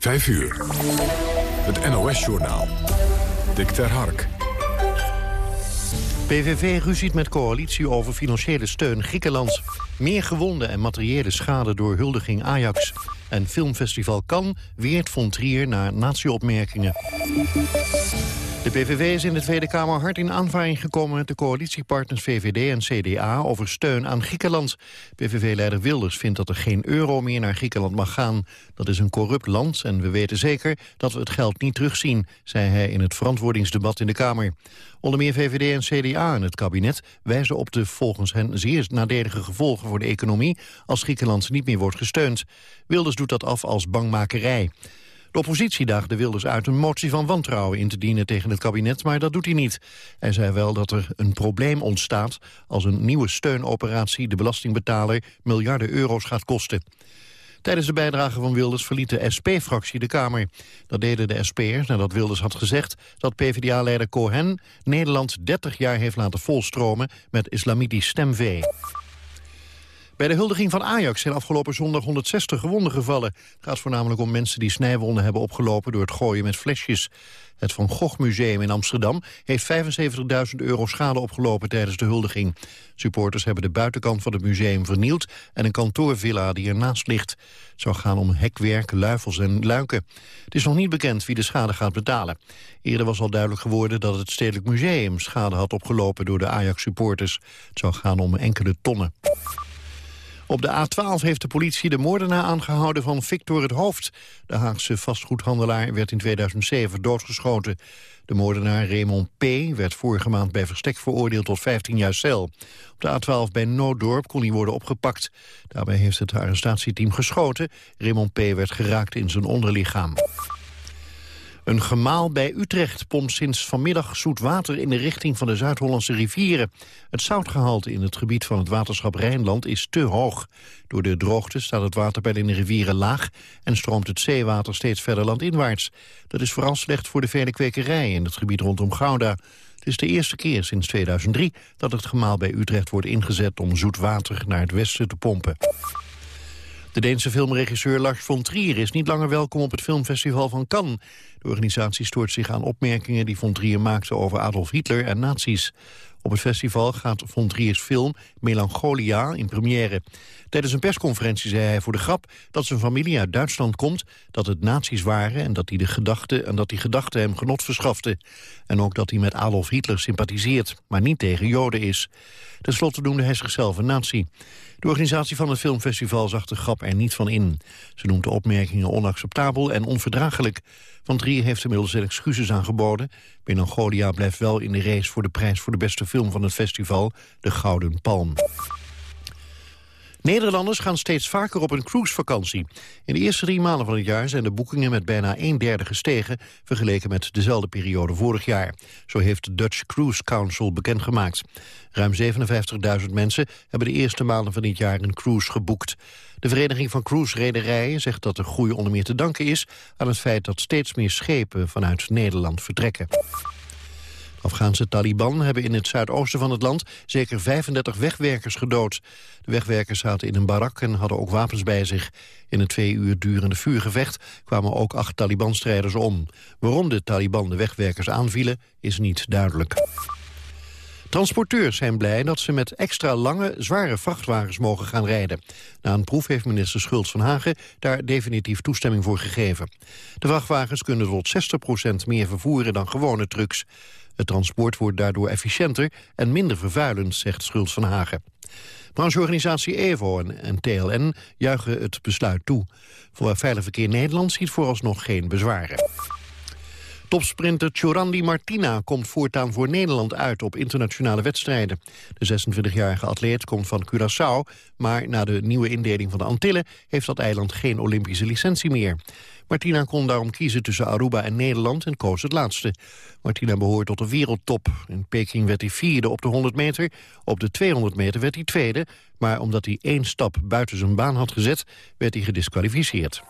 5 uur. Het NOS-journaal. Dick ter Hark. PVV ruziet met coalitie over financiële steun Griekenland. Meer gewonden en materiële schade door huldiging Ajax. En filmfestival Cannes weert von Trier naar natieopmerkingen. De PVV is in de Tweede Kamer hard in aanvaring gekomen met de coalitiepartners VVD en CDA over steun aan Griekenland. PVV-leider Wilders vindt dat er geen euro meer naar Griekenland mag gaan. Dat is een corrupt land en we weten zeker dat we het geld niet terugzien, zei hij in het verantwoordingsdebat in de Kamer. Onder meer VVD en CDA en het kabinet wijzen op de volgens hen zeer nadelige gevolgen voor de economie als Griekenland niet meer wordt gesteund. Wilders doet dat af als bangmakerij. De oppositie daagde Wilders uit een motie van wantrouwen in te dienen tegen het kabinet, maar dat doet hij niet. Hij zei wel dat er een probleem ontstaat als een nieuwe steunoperatie de belastingbetaler miljarden euro's gaat kosten. Tijdens de bijdrage van Wilders verliet de SP-fractie de Kamer. Dat deden de SP'ers nadat Wilders had gezegd dat PvdA-leider Cohen Nederland 30 jaar heeft laten volstromen met islamitisch stemvee. Bij de huldiging van Ajax zijn afgelopen zondag 160 gewonden gevallen. Het gaat voornamelijk om mensen die snijwonden hebben opgelopen door het gooien met flesjes. Het Van Gogh Museum in Amsterdam heeft 75.000 euro schade opgelopen tijdens de huldiging. Supporters hebben de buitenkant van het museum vernield en een kantoorvilla die ernaast ligt. Het zou gaan om hekwerk, luifels en luiken. Het is nog niet bekend wie de schade gaat betalen. Eerder was al duidelijk geworden dat het Stedelijk Museum schade had opgelopen door de Ajax-supporters. Het zou gaan om enkele tonnen. Op de A12 heeft de politie de moordenaar aangehouden van Victor het Hoofd. De Haagse vastgoedhandelaar werd in 2007 doodgeschoten. De moordenaar Raymond P. werd vorige maand bij verstek veroordeeld tot 15 jaar cel. Op de A12 bij Nooddorp kon hij worden opgepakt. Daarbij heeft het arrestatieteam geschoten. Raymond P. werd geraakt in zijn onderlichaam. Een gemaal bij Utrecht pompt sinds vanmiddag zoet water in de richting van de Zuid-Hollandse rivieren. Het zoutgehalte in het gebied van het waterschap Rijnland is te hoog. Door de droogte staat het waterpeil in de rivieren laag en stroomt het zeewater steeds verder landinwaarts. Dat is vooral slecht voor de vele kwekerijen in het gebied rondom Gouda. Het is de eerste keer sinds 2003 dat het gemaal bij Utrecht wordt ingezet om zoet water naar het westen te pompen. De Deense filmregisseur Lars von Trier is niet langer welkom op het filmfestival van Cannes. De organisatie stoort zich aan opmerkingen die von Trier maakte over Adolf Hitler en nazi's. Op het festival gaat von Trier's film Melancholia in première. Tijdens een persconferentie zei hij voor de grap dat zijn familie uit Duitsland komt, dat het nazi's waren en dat die, de gedachte, en dat die gedachte hem genot verschafte. En ook dat hij met Adolf Hitler sympathiseert, maar niet tegen Joden is. Ten slotte noemde hij zichzelf een nazi. De organisatie van het filmfestival zag de grap er niet van in. Ze noemt de opmerkingen onacceptabel en onverdraaglijk. Van Trier heeft inmiddels excuses aangeboden. Melancholia blijft wel in de race voor de prijs voor de beste film van het festival, de Gouden Palm. Nederlanders gaan steeds vaker op een cruisevakantie. In de eerste drie maanden van het jaar zijn de boekingen met bijna een derde gestegen... vergeleken met dezelfde periode vorig jaar. Zo heeft de Dutch Cruise Council bekendgemaakt. Ruim 57.000 mensen hebben de eerste maanden van dit jaar een cruise geboekt. De Vereniging van Cruise-rederijen zegt dat de groei onder meer te danken is... aan het feit dat steeds meer schepen vanuit Nederland vertrekken. Afghaanse Taliban hebben in het zuidoosten van het land zeker 35 wegwerkers gedood. De wegwerkers zaten in een barak en hadden ook wapens bij zich. In een twee uur durende vuurgevecht kwamen ook acht Taliban-strijders om. Waarom de Taliban de wegwerkers aanvielen is niet duidelijk. Transporteurs zijn blij dat ze met extra lange, zware vrachtwagens mogen gaan rijden. Na een proef heeft minister Schultz van Hagen daar definitief toestemming voor gegeven. De vrachtwagens kunnen tot 60% meer vervoeren dan gewone trucks. Het transport wordt daardoor efficiënter en minder vervuilend, zegt Schultz van Hagen. Brancheorganisatie EVO en, TLN juichen het besluit toe. Voor Veilig Verkeer Nederland ziet vooralsnog geen bezwaren. Topsprinter Chorandi Martina komt voortaan voor Nederland uit op internationale wedstrijden. De 26-jarige atleet komt van Curaçao, maar na de nieuwe indeling van de Antillen heeft dat eiland geen Olympische licentie meer. Martina kon daarom kiezen tussen Aruba en Nederland en koos het laatste. Martina behoort tot de wereldtop. In Peking werd hij vierde op de 100 meter. Op de 200 meter werd hij tweede. Maar omdat hij één stap buiten zijn baan had gezet, werd hij gedisqualificeerd.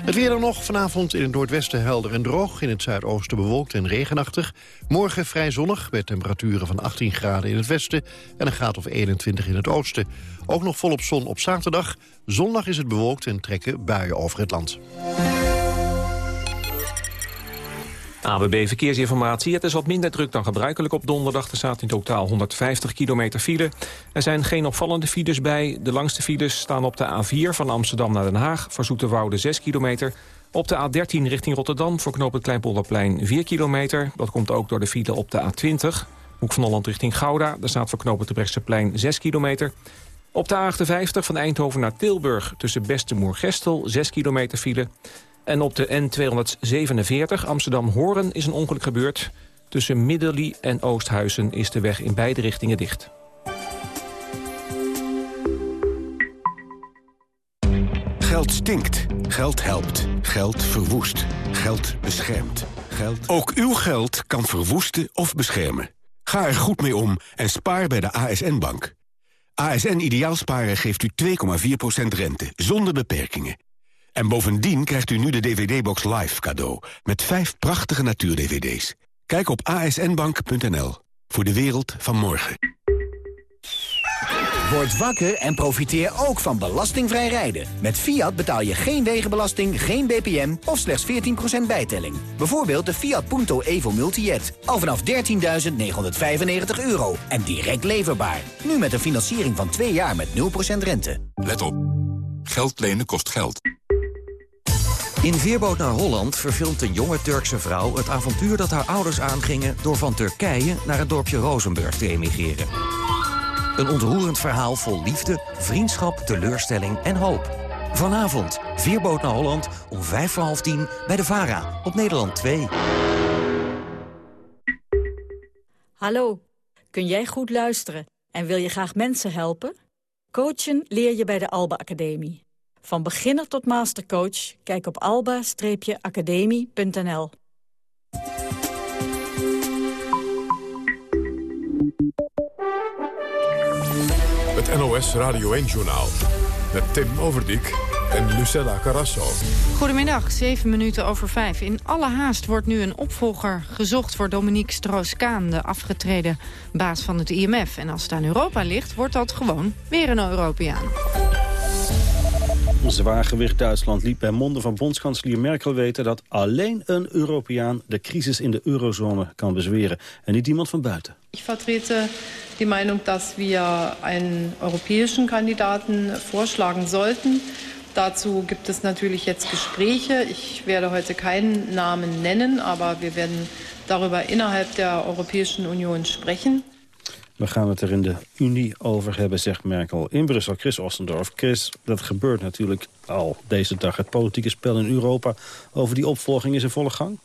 Het weer dan nog. Vanavond in het noordwesten helder en droog. In het zuidoosten bewolkt en regenachtig. Morgen vrij zonnig met temperaturen van 18 graden in het westen... en een graad of 21 in het oosten. Ook nog volop zon op zaterdag. Zondag is het bewolkt en trekken buien over het land. ABB Verkeersinformatie. Het is wat minder druk dan gebruikelijk op donderdag. Er staat in totaal 150 kilometer file. Er zijn geen opvallende files bij. De langste files staan op de A4 van Amsterdam naar Den Haag... voor Zoeterwoude 6 kilometer. Op de A13 richting Rotterdam voor knoop het Kleinpolderplein 4 kilometer. Dat komt ook door de file op de A20. Hoek van Holland richting Gouda. Daar staat voor knoop het Brechtseplein 6 kilometer. Op de A58 van Eindhoven naar Tilburg tussen Bestemoer-Gestel 6 kilometer file... En op de N247 Amsterdam-Horen is een ongeluk gebeurd. Tussen Middelie en Oosthuizen is de weg in beide richtingen dicht. Geld stinkt. Geld helpt. Geld verwoest. Geld beschermt. Geld... Ook uw geld kan verwoesten of beschermen. Ga er goed mee om en spaar bij de ASN-bank. ASN Ideaalsparen geeft u 2,4% rente, zonder beperkingen. En bovendien krijgt u nu de DVD-box Live cadeau... met vijf prachtige natuur-DVD's. Kijk op asnbank.nl voor de wereld van morgen. Word wakker en profiteer ook van belastingvrij rijden. Met Fiat betaal je geen wegenbelasting, geen BPM of slechts 14% bijtelling. Bijvoorbeeld de Fiat Punto Evo Multijet. Al vanaf 13.995 euro en direct leverbaar. Nu met een financiering van 2 jaar met 0% rente. Let op. Geld lenen kost geld. In Veerboot naar Holland verfilmt een jonge Turkse vrouw... het avontuur dat haar ouders aangingen... door van Turkije naar het dorpje Rozenburg te emigreren. Een ontroerend verhaal vol liefde, vriendschap, teleurstelling en hoop. Vanavond, Veerboot naar Holland, om vijf voor half tien... bij de VARA, op Nederland 2. Hallo, kun jij goed luisteren en wil je graag mensen helpen? Coachen leer je bij de Alba Academie. Van beginner tot mastercoach, kijk op alba-academie.nl. Het NOS Radio 1-journaal met Tim Overdijk en Lucella Carrasso. Goedemiddag, 7 minuten over 5. In alle haast wordt nu een opvolger gezocht voor Dominique Strauss-Kaan... de afgetreden baas van het IMF. En als het aan Europa ligt, wordt dat gewoon weer een Europeaan. Zwaargewicht Duitsland liet bij monden van bondskanselier Merkel weten... dat alleen een Europeaan de crisis in de eurozone kan bezweren. En niet iemand van buiten. Ik vertrete die Meinung, dass wir einen europäischen Kandidaten vorschlagen sollten. Dazu gibt es natürlich jetzt Gespräche. Ich werde heute keinen Namen nennen, aber wir werden darüber innerhalb der Europäischen Union sprechen. We gaan het er in de Unie over hebben, zegt Merkel in Brussel. Chris Ostendorf. Chris, dat gebeurt natuurlijk al deze dag. Het politieke spel in Europa over die opvolging is in volle gang.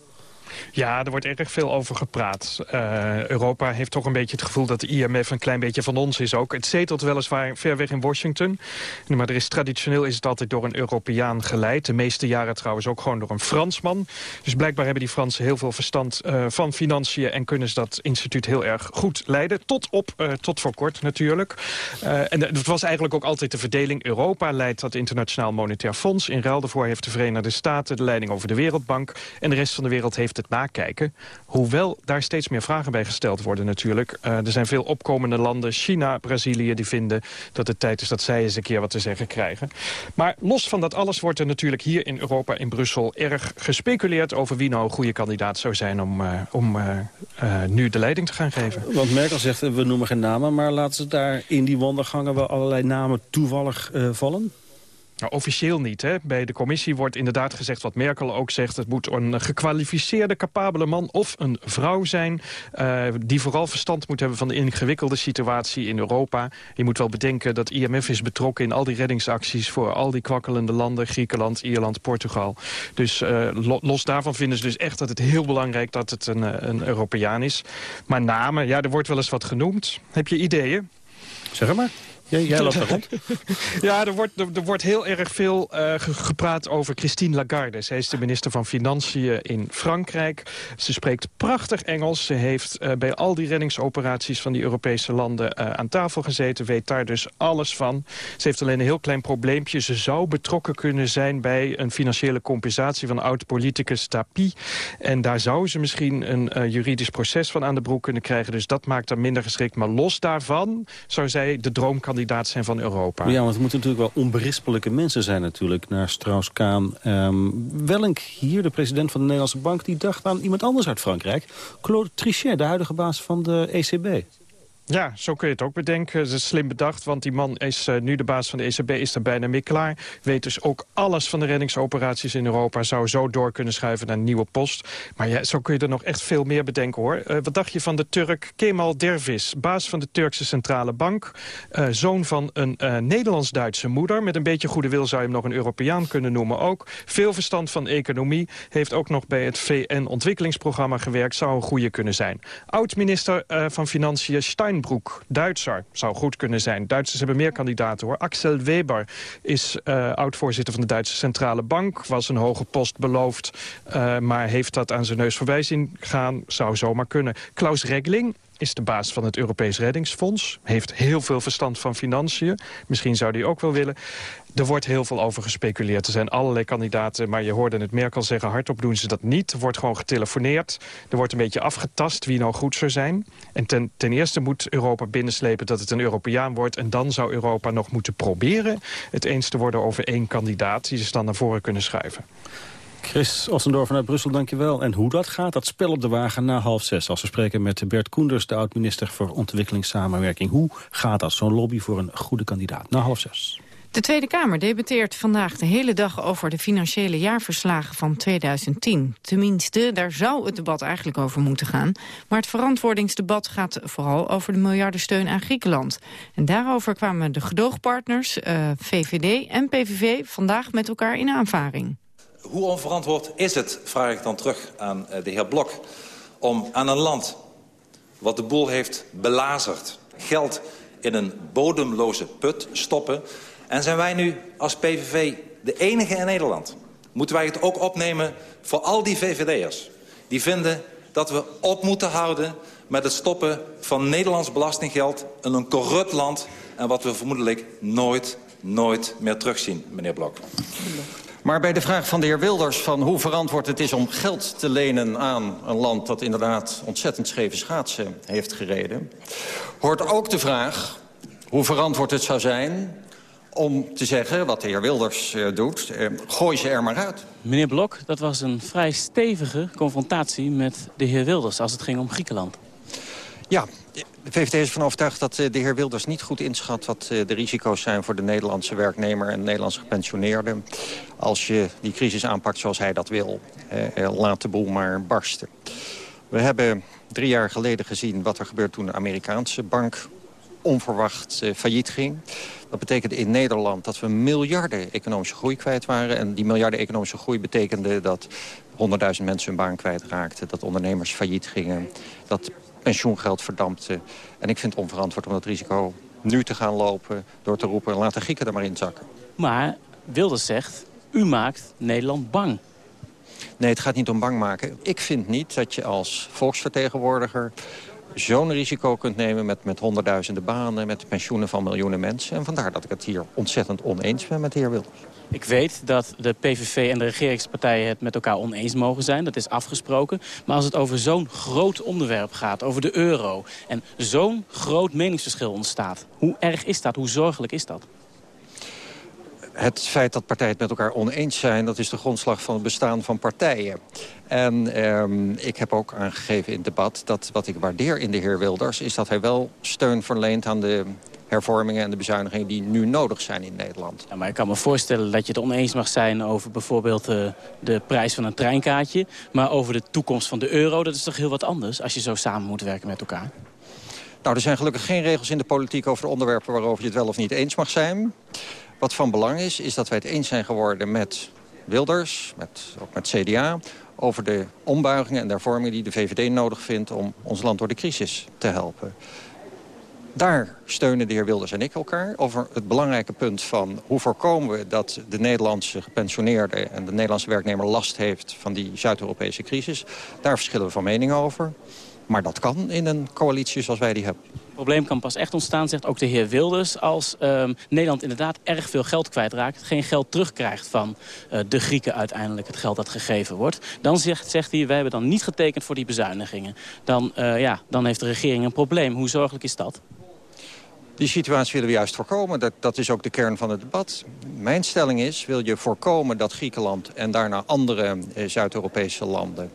Ja, er wordt erg veel over gepraat. Uh, Europa heeft toch een beetje het gevoel dat de IMF een klein beetje van ons is ook. Het zetelt weliswaar ver weg in Washington. Maar er is, traditioneel is het altijd door een Europeaan geleid. De meeste jaren trouwens ook gewoon door een Fransman. Dus blijkbaar hebben die Fransen heel veel verstand uh, van financiën... en kunnen ze dat instituut heel erg goed leiden. Tot, op, uh, tot voor kort natuurlijk. en het was eigenlijk ook altijd de verdeling. Europa leidt dat Internationaal Monetair Fonds. In ruil daarvoor heeft de Verenigde Staten de leiding over de Wereldbank. En de rest van de wereld heeft het nakijken. Hoewel daar steeds meer vragen bij gesteld worden natuurlijk. Uh, er zijn veel opkomende landen, China, Brazilië... die vinden dat het tijd is dat zij eens een keer wat te zeggen krijgen. Maar los van dat alles wordt er natuurlijk hier in Europa, in Brussel... erg gespeculeerd over wie nou een goede kandidaat zou zijn... om, uh, om uh, nu de leiding te gaan geven. Want Merkel zegt, we noemen geen namen... maar laten ze daar in die wandelgangen wel allerlei namen toevallig vallen? Nou, officieel niet. Hè. Bij de commissie wordt inderdaad gezegd wat Merkel ook zegt. Het moet een gekwalificeerde, capabele man of een vrouw zijn... Uh, die vooral verstand moet hebben van de ingewikkelde situatie in Europa. Je moet wel bedenken dat IMF is betrokken in al die reddingsacties... voor al die kwakkelende landen, Griekenland, Ierland, Portugal. Dus uh, los daarvan vinden ze dus echt dat het heel belangrijk... dat het een, een Europeaan is. Maar namen, ja, er wordt wel eens wat genoemd. Heb je ideeën? Zeg maar. Jij, jij loopt ja, er wordt, er, wordt heel erg veel uh, gepraat over Christine Lagarde. Zij is de minister van Financiën in Frankrijk. Ze spreekt prachtig Engels. Ze heeft uh, bij al die reddingsoperaties van die Europese landen uh, aan tafel gezeten. Weet daar dus alles van. Ze heeft alleen een heel klein probleempje. Ze zou betrokken kunnen zijn bij een financiële compensatie van oud-politicus Tapi. En daar zou ze misschien een juridisch proces van aan de broek kunnen krijgen. Dus dat maakt haar minder geschikt. Maar los daarvan zou zij de droomkandidaat zijn van Europa. Ja, want het moeten natuurlijk wel onberispelijke mensen zijn natuurlijk... naar Strauss-Kaan. Um, Wellink hier, de president van de Nederlandse Bank... die dacht aan iemand anders uit Frankrijk. Claude Trichet, de huidige baas van de ECB. Ja, zo kun je het ook bedenken. Dat is slim bedacht, want die man is uh, nu de baas van de ECB, is er bijna mee klaar. Weet dus ook alles van de reddingsoperaties in Europa. Zou zo door kunnen schuiven naar een nieuwe post. Maar ja, zo kun je er nog echt veel meer bedenken, hoor. Uh, wat dacht je van de Turk Kemal Dervis, baas van de Turkse Centrale Bank. Uh, zoon van een Nederlands-Duitse moeder. Met een beetje goede wil zou je hem nog een Europeaan kunnen noemen ook. Veel verstand van economie. Heeft ook nog bij het VN-ontwikkelingsprogramma gewerkt. Zou een goede kunnen zijn. Oud-minister van Financiën Stein Steinbroek, Duitser, zou goed kunnen zijn. Duitsers hebben meer kandidaten hoor. Axel Weber is uh, oud-voorzitter van de Duitse Centrale Bank. Was een hoge post beloofd, uh, maar heeft dat aan zijn neus voorbij zien gaan. Zou zomaar kunnen. Klaus Regling, is de baas van het Europees Reddingsfonds. Heeft heel veel verstand van financiën. Misschien zou die ook wel willen. Er wordt heel veel over gespeculeerd. Er zijn allerlei kandidaten, maar je hoorde het Merkel zeggen... hardop doen ze dat niet. Er wordt gewoon getelefoneerd. Er wordt een beetje afgetast wie nou goed zou zijn. En ten, ten eerste moet Europa binnenslepen dat het een Europeaan wordt... en dan zou Europa nog moeten proberen het eens te worden over één kandidaat... die ze dan naar voren kunnen schuiven. Chris Ossendorf vanuit Brussel, dankjewel. En hoe dat gaat, dat spel op de wagen na half zes. Als we spreken met Bert Koenders, de oud-minister voor ontwikkelingssamenwerking. Hoe gaat dat, zo'n lobby voor een goede kandidaat? Na half zes. De Tweede Kamer debatteert vandaag de hele dag over de financiële jaarverslagen van 2010. Tenminste, daar zou het debat eigenlijk over moeten gaan. Maar het verantwoordingsdebat gaat vooral over de miljardensteun aan Griekenland. En daarover kwamen de gedoogpartners, uh, VVD en PVV, vandaag met elkaar in aanvaring. Hoe onverantwoord is het, vraag ik dan terug aan uh, de heer Blok... om aan een land wat de boel heeft belazerd... geld in een bodemloze put stoppen en zijn wij nu als PVV de enige in Nederland? Moeten wij het ook opnemen voor al die VVD'ers... die vinden dat we op moeten houden met het stoppen van Nederlands belastinggeld... in een corrupt land en wat we vermoedelijk nooit, nooit meer terugzien, meneer Blok. Maar bij de vraag van de heer Wilders van hoe verantwoord het is om geld te lenen aan een land dat inderdaad ontzettend scheve schaatsen heeft gereden, hoort ook de vraag hoe verantwoord het zou zijn om te zeggen, wat de heer Wilders uh, doet, uh, gooi ze er maar uit. Meneer Blok, dat was een vrij stevige confrontatie met de heer Wilders... als het ging om Griekenland. Ja, de VVD is ervan overtuigd dat uh, de heer Wilders niet goed inschat... wat de risico's zijn voor de Nederlandse werknemer en de Nederlandse gepensioneerde. Als je die crisis aanpakt zoals hij dat wil, laat de boel maar barsten. We hebben drie jaar geleden gezien wat er gebeurde toen de Amerikaanse bank onverwacht failliet ging. Dat betekende in Nederland dat we miljarden economische groei kwijt waren. En die miljarden economische groei betekende dat 100.000 mensen hun baan kwijtraakten. Dat ondernemers failliet gingen. Dat pensioengeld verdampte. En ik vind het onverantwoord om dat risico nu te gaan lopen... door te roepen, laat de Grieken er maar in zakken. Maar Wilders zegt, u maakt Nederland bang. Nee, het gaat niet om bang maken. Ik vind niet dat je als volksvertegenwoordiger zo'n risico kunt nemen met, met honderdduizenden banen... met pensioenen van miljoenen mensen. En vandaar dat ik het hier ontzettend oneens ben met de heer Wilders. Ik weet dat de PVV en de regeringspartijen het met elkaar oneens mogen zijn. Dat is afgesproken. Maar als het over zo'n groot onderwerp gaat, over de euro... en zo'n groot meningsverschil ontstaat, hoe erg is dat? Hoe zorgelijk is dat? Het feit dat partijen het met elkaar oneens zijn... dat is de grondslag van het bestaan van partijen. En um, ik heb ook aangegeven in het debat dat wat ik waardeer in de heer Wilders... is dat hij wel steun verleent aan de hervormingen en de bezuinigingen die nu nodig zijn in Nederland. Ja, maar ik kan me voorstellen dat je het oneens mag zijn over bijvoorbeeld de, eh, de prijs van een treinkaartje. Maar over de toekomst van de euro, dat is toch heel wat anders als je zo samen moet werken met elkaar? Nou, er zijn gelukkig geen regels in de politiek over de onderwerpen waarover je het wel of niet eens mag zijn. Wat van belang is, is dat wij het eens zijn geworden met Wilders, met, ook met CDA... over de ombuigingen en de hervormingen die de VVD nodig vindt... om ons land door de crisis te helpen. Daar steunen de heer Wilders en ik elkaar over het belangrijke punt van... hoe voorkomen we dat de Nederlandse gepensioneerde en de Nederlandse werknemer last heeft van die Zuid-Europese crisis. Daar verschillen we van mening over. Maar dat kan in een coalitie zoals wij die hebben. Probleem kan pas echt ontstaan, zegt ook de heer Wilders... als ehm, Nederland inderdaad erg veel geld kwijtraakt... geen geld terugkrijgt van uh, de Grieken uiteindelijk, het geld dat gegeven wordt. Dan zegt, zegt hij, wij hebben dan niet getekend voor die bezuinigingen. Dan, uh, ja, dan heeft de regering een probleem. Hoe zorgelijk is dat? Die situatie willen we juist voorkomen. Dat, dat is ook de kern van het debat. Mijn stelling is, wil je voorkomen dat Griekenland en daarna andere eh, Zuid-Europese landen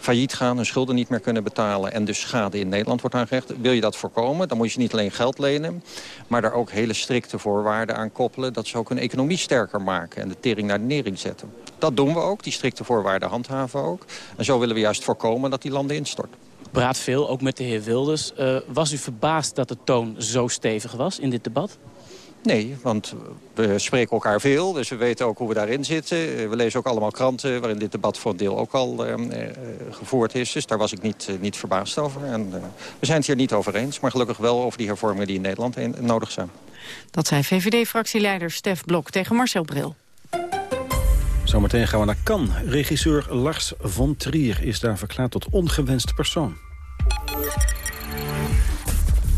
failliet gaan, hun schulden niet meer kunnen betalen... en dus schade in Nederland wordt aangerecht. Wil je dat voorkomen, dan moet je niet alleen geld lenen... maar daar ook hele strikte voorwaarden aan koppelen... dat ze ook hun economie sterker maken en de tering naar de nering zetten. Dat doen we ook, die strikte voorwaarden handhaven ook. En zo willen we juist voorkomen dat die landen instorten praat veel, ook met de heer Wilders. Uh, was u verbaasd dat de toon zo stevig was in dit debat? Nee, want we spreken elkaar veel, dus we weten ook hoe we daarin zitten. We lezen ook allemaal kranten waarin dit debat voor een deel ook al uh, uh, gevoerd is. Dus daar was ik niet, niet verbaasd over. En we zijn het hier niet over eens, maar gelukkig wel over die hervormingen die in Nederland nodig zijn. Dat zei VVD-fractieleider Stef Blok tegen Marcel Bril. Zometeen gaan we naar Cannes. Regisseur Lars von Trier is daar verklaard tot ongewenst persoon.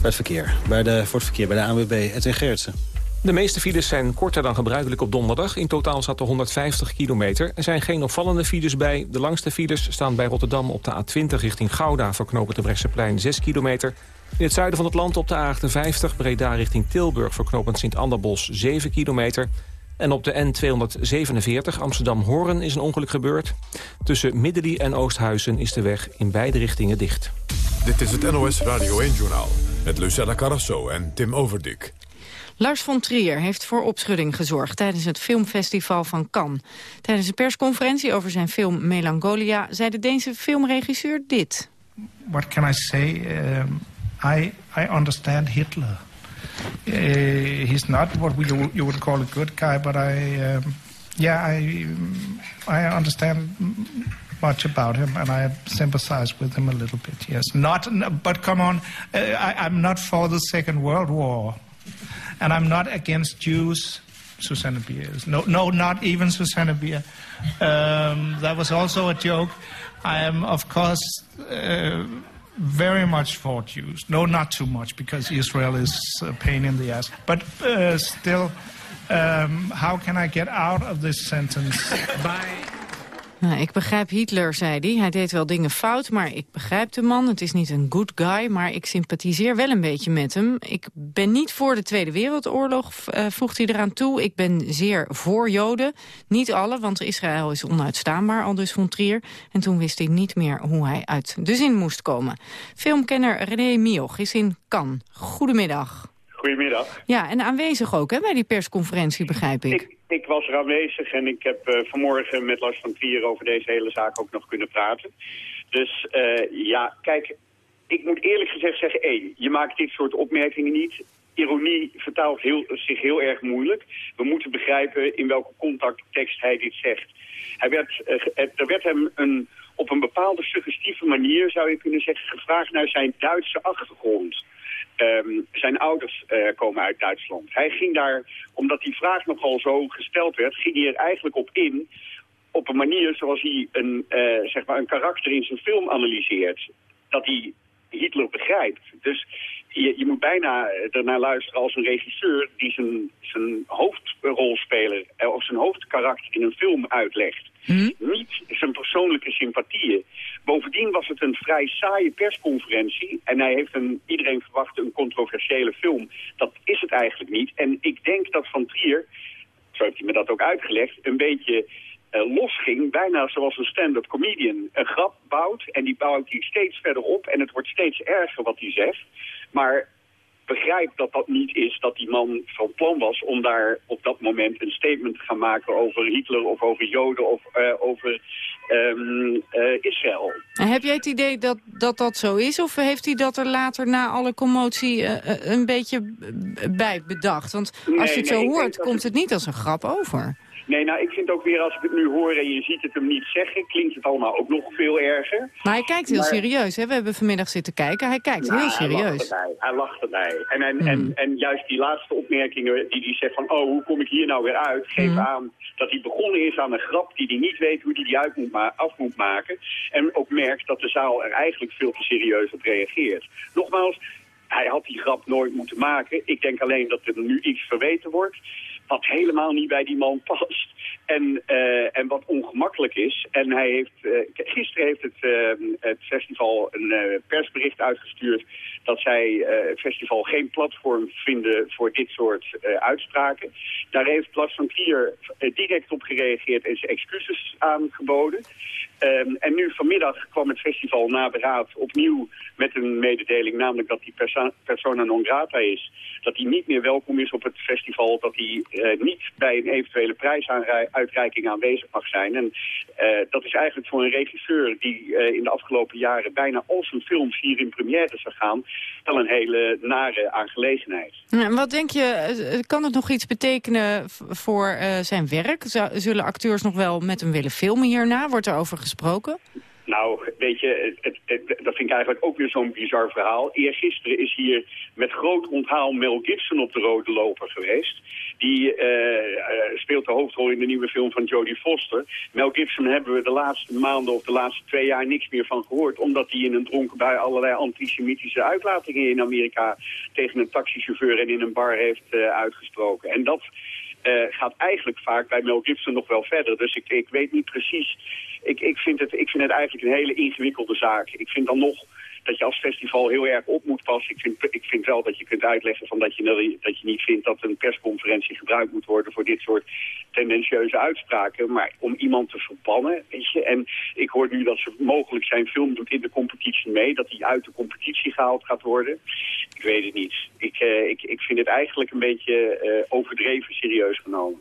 Bij het verkeer, bij de, voor het verkeer bij de ANWB, Edwin Gertsen. De meeste files zijn korter dan gebruikelijk op donderdag. In totaal zat er 150 kilometer. Er zijn geen opvallende files bij. De langste files staan bij Rotterdam op de A20 richting Gouda... voor knopen de Bresseplein 6 kilometer. In het zuiden van het land op de A58 Breda richting Tilburg... voor knooppunt Sint-Anderbos 7 kilometer. En op de N247 Amsterdam-Hoorn is een ongeluk gebeurd. Tussen Middelie en Oosthuizen is de weg in beide richtingen dicht. Dit is het NOS Radio 1-journaal met Lucella Carrasso en Tim Overdik. Lars von Trier heeft voor opschudding gezorgd tijdens het filmfestival van Cannes. Tijdens een persconferentie over zijn film Melancholia zei de Deense filmregisseur dit. What can I say? Um, I, I understand Hitler. Uh, he's not what we, you would call a good guy, but I, um, yeah, I, I understand much about him, and I sympathize with him a little bit. Yes, not, but come on, uh, I, I'm not for the Second World War, and I'm not against Jews. Susanna Bier no, no, not even Susanna Bier. Um, that was also a joke. I am, of course. Uh, very much for Jews. No, not too much, because Israel is a pain in the ass. But uh, still, um, how can I get out of this sentence? By Nou, ik begrijp Hitler, zei hij. Hij deed wel dingen fout, maar ik begrijp de man. Het is niet een good guy, maar ik sympathiseer wel een beetje met hem. Ik ben niet voor de Tweede Wereldoorlog, uh, voegt hij eraan toe. Ik ben zeer voor Joden. Niet alle, want Israël is onuitstaanbaar, al dus von Trier. En toen wist hij niet meer hoe hij uit de zin moest komen. Filmkenner René Mioch is in Cannes. Goedemiddag. Goedemiddag. Ja, en aanwezig ook hè, bij die persconferentie, begrijp ik. ik ik was er aanwezig en ik heb uh, vanmorgen met Lars van Trier over deze hele zaak ook nog kunnen praten. Dus uh, ja, kijk, ik moet eerlijk gezegd zeggen, één, je maakt dit soort opmerkingen niet. Ironie vertaalt heel, zich heel erg moeilijk. We moeten begrijpen in welke contacttekst hij dit zegt. Hij werd, uh, er werd hem een, op een bepaalde suggestieve manier, zou je kunnen zeggen, gevraagd naar zijn Duitse achtergrond. Um, zijn ouders uh, komen uit Duitsland. Hij ging daar, omdat die vraag nogal zo gesteld werd, ging hij er eigenlijk op in op een manier zoals hij een, uh, zeg maar een karakter in zijn film analyseert. Dat hij Hitler begrijpt. Dus je, je moet bijna ernaar luisteren als een regisseur die zijn, zijn hoofdrolspeler eh, of zijn hoofdkarakter in een film uitlegt. Hm? Niet zijn persoonlijke sympathieën. Bovendien was het een vrij saaie persconferentie. En hij heeft een, iedereen verwacht een controversiële film. Dat is het eigenlijk niet. En ik denk dat Van Trier, zo heeft hij me dat ook uitgelegd, een beetje uh, losging, bijna zoals een stand-up comedian. Een grap bouwt en die bouwt hij steeds verder op en het wordt steeds erger wat hij zegt. Maar begrijp dat dat niet is dat die man van plan was om daar op dat moment een statement te gaan maken over Hitler of over Joden of uh, over um, uh, Israël. En heb jij het idee dat, dat dat zo is of heeft hij dat er later na alle commotie uh, een beetje bij bedacht? Want als nee, je het zo hoort, komt het niet als een grap over. Nee, nou, ik vind ook weer als ik het nu hoor en je ziet het hem niet zeggen... klinkt het allemaal ook nog veel erger. Maar hij kijkt heel serieus, hè? We hebben vanmiddag zitten kijken. Hij kijkt Nou, heel serieus. Hij lacht erbij. Hij lacht erbij. En, en, Hmm. en, en juist die laatste opmerkingen die hij zegt van... oh, hoe kom ik hier nou weer uit? Geeft Hmm. aan dat hij begonnen is aan een grap die hij niet weet hoe hij die uit moet af moet maken. En ook merkt dat de zaal er eigenlijk veel te serieus op reageert. Nogmaals, hij had die grap nooit moeten maken. Ik denk alleen dat er nu iets verweten wordt wat helemaal niet bij die man past. En, eh, en wat ongemakkelijk is. En hij heeft, eh, gisteren heeft het, eh, het festival een persbericht uitgestuurd dat zij eh, het festival geen platform vinden voor dit soort eh, uitspraken. Daar heeft Lars van Trier eh, direct op gereageerd en zijn excuses aangeboden. Ehm, en nu vanmiddag kwam het festival na beraad opnieuw met een mededeling, namelijk dat persa persona non grata is. Dat hij niet meer welkom is op het festival, dat hij niet bij een eventuele prijsuitreiking aanwezig mag zijn. En dat is eigenlijk voor een regisseur die in de afgelopen jaren bijna al zijn films hier in première zou gaan, wel een hele nare aangelegenheid. Wat denk je, eh, kan het nog iets betekenen voor eh, zijn werk? Zullen acteurs nog wel met hem willen filmen hierna? Wordt er over gesproken? Nou, weet je, het, het- dat vind ik eigenlijk ook weer zo'n bizar verhaal. Eergisteren is hier met groot onthaal Mel Gibson op de rode loper geweest. Die eh, eh, speelt de hoofdrol in de nieuwe film van Jodie Foster. Mel Gibson hebben we de laatste maanden of de laatste twee jaar niks meer van gehoord. Omdat hij in een dronken bui allerlei antisemitische uitlatingen in Amerika tegen een taxichauffeur en in een bar heeft eh, uitgesproken. En dat eh, gaat eigenlijk vaak bij Mel Gibson nog wel verder. Dus ik, ik weet niet precies. Ik, ik, vind het, ik vind het eigenlijk een hele ingewikkelde zaak. Ik vind dan nog dat je als festival heel erg op moet passen. Ik vind, ik vind wel dat je kunt uitleggen van dat, je, dat je niet vindt dat een persconferentie gebruikt moet worden voor dit soort tendentieuze uitspraken. Maar om iemand te verbannen, weet je. En ik hoor nu dat ze mogelijk zijn film doet in de competitie mee. Dat hij uit de competitie gehaald gaat worden. Ik weet het niet. Ik, eh, ik, ik vind het eigenlijk een beetje eh, overdreven serieus genomen.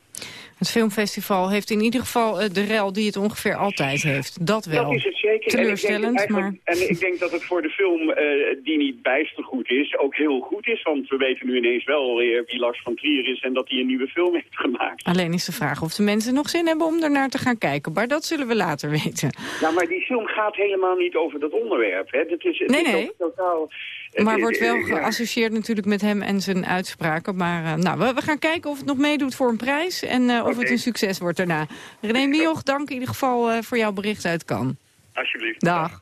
Het filmfestival heeft in ieder geval eh, de rel die het ongeveer altijd heeft. Dat wel. Dat is het zeker. Teleurstellend, en ik denk maar... En ik denk dat het voor de film, eh, die niet bijster goed is, ook heel goed is. Want we weten nu ineens wel weer wie Lars van Trier is en dat hij een nieuwe film heeft gemaakt. Alleen is de vraag of de mensen nog zin hebben om ernaar te gaan kijken. Maar dat zullen we later weten. Ja, maar die film gaat helemaal niet over dat onderwerp. Hè. Dat is, het Nee, is nee. totaal... het Maar is- wordt wel eh, geassocieerd natuurlijk met hem en zijn uitspraken. Maar eh, nou, we, we gaan kijken of het nog meedoet voor een prijs en eh, of het een succes wordt daarna. René Mioch, dank in ieder geval eh, voor jouw bericht uit Kan. Alsjeblieft. Dag.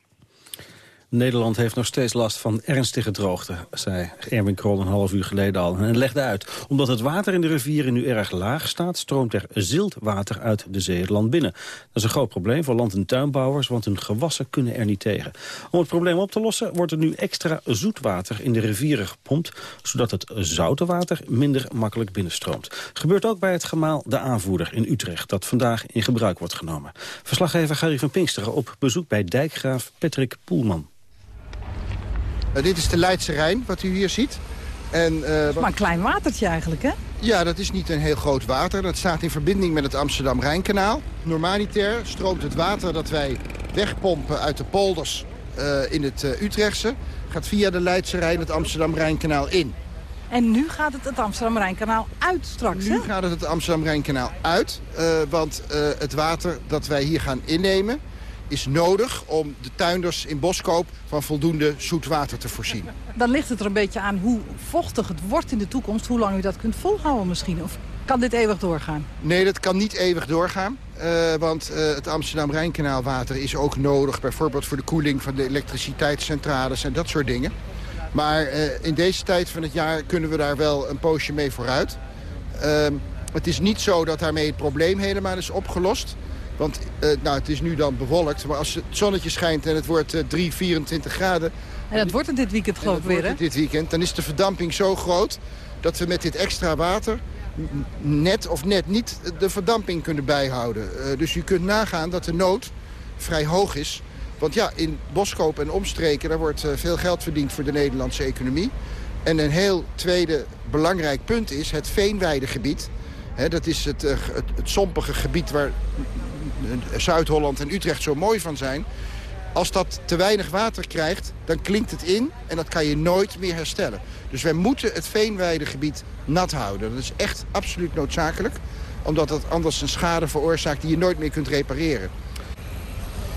Nederland heeft nog steeds last van ernstige droogte, zei Erwin Krol een half uur geleden al. En legde uit, omdat het water in de rivieren nu erg laag staat, stroomt er ziltwater uit de zee het land binnen. Dat is een groot probleem voor land- en tuinbouwers, want hun gewassen kunnen er niet tegen. Om het probleem op te lossen wordt er nu extra zoetwater in de rivieren gepompt, zodat het zoute water minder makkelijk binnenstroomt. Gebeurt ook bij het gemaal De Aanvoerder in Utrecht, dat vandaag in gebruik wordt genomen. Verslaggever Gary van Pinksteren op bezoek bij dijkgraaf Patrick Poelman. Uh, dit is de Leidse Rijn, wat u hier ziet. En, uh, wat... Maar een klein watertje eigenlijk, hè? Ja, dat is niet een heel groot water. Dat staat in verbinding met het Amsterdam-Rijnkanaal. Normaliter stroomt het water dat wij wegpompen uit de polders uh, in het Utrechtse... gaat via de Leidse Rijn het Amsterdam-Rijnkanaal in. En nu gaat het het Amsterdam-Rijnkanaal uit straks, Nu hè? gaat het het Amsterdam-Rijnkanaal uit. want het water dat wij hier gaan innemen is nodig om de tuinders in Boskoop van voldoende zoet water te voorzien. Dan ligt het er een beetje aan hoe vochtig het wordt in de toekomst. Hoe lang u dat kunt volhouden misschien. Of kan dit eeuwig doorgaan? Nee, dat kan niet eeuwig doorgaan. Uh, want uh, het Amsterdam-Rijnkanaalwater is ook nodig... bijvoorbeeld voor de koeling van de elektriciteitscentrales en dat soort dingen. Maar uh, in deze tijd van het jaar kunnen we daar wel een poosje mee vooruit. Ehm, het is niet zo dat daarmee het probleem helemaal is opgelost... Want uh, nou, het is nu dan bewolkt, maar als het zonnetje schijnt en het wordt uh, 3, 24 graden... En dat wordt het dit weekend geloof ik weer, hè? dit weekend, dan is de verdamping zo groot dat we met dit extra water net of net niet de verdamping kunnen bijhouden. Uh, dus u kunt nagaan dat de nood vrij hoog is. Want ja, in Boskoop en omstreken, daar wordt uh, veel geld verdiend voor de Nederlandse economie. En een heel tweede belangrijk punt is het veenweidegebied. He, dat is het, het, het sompige gebied waar Zuid-Holland en Utrecht zo mooi van zijn. Als dat te weinig water krijgt, dan klinkt het in en dat kan je nooit meer herstellen. Dus wij moeten het veenweidegebied nat houden. Dat is echt absoluut noodzakelijk. Omdat het anders een schade veroorzaakt die je nooit meer kunt repareren.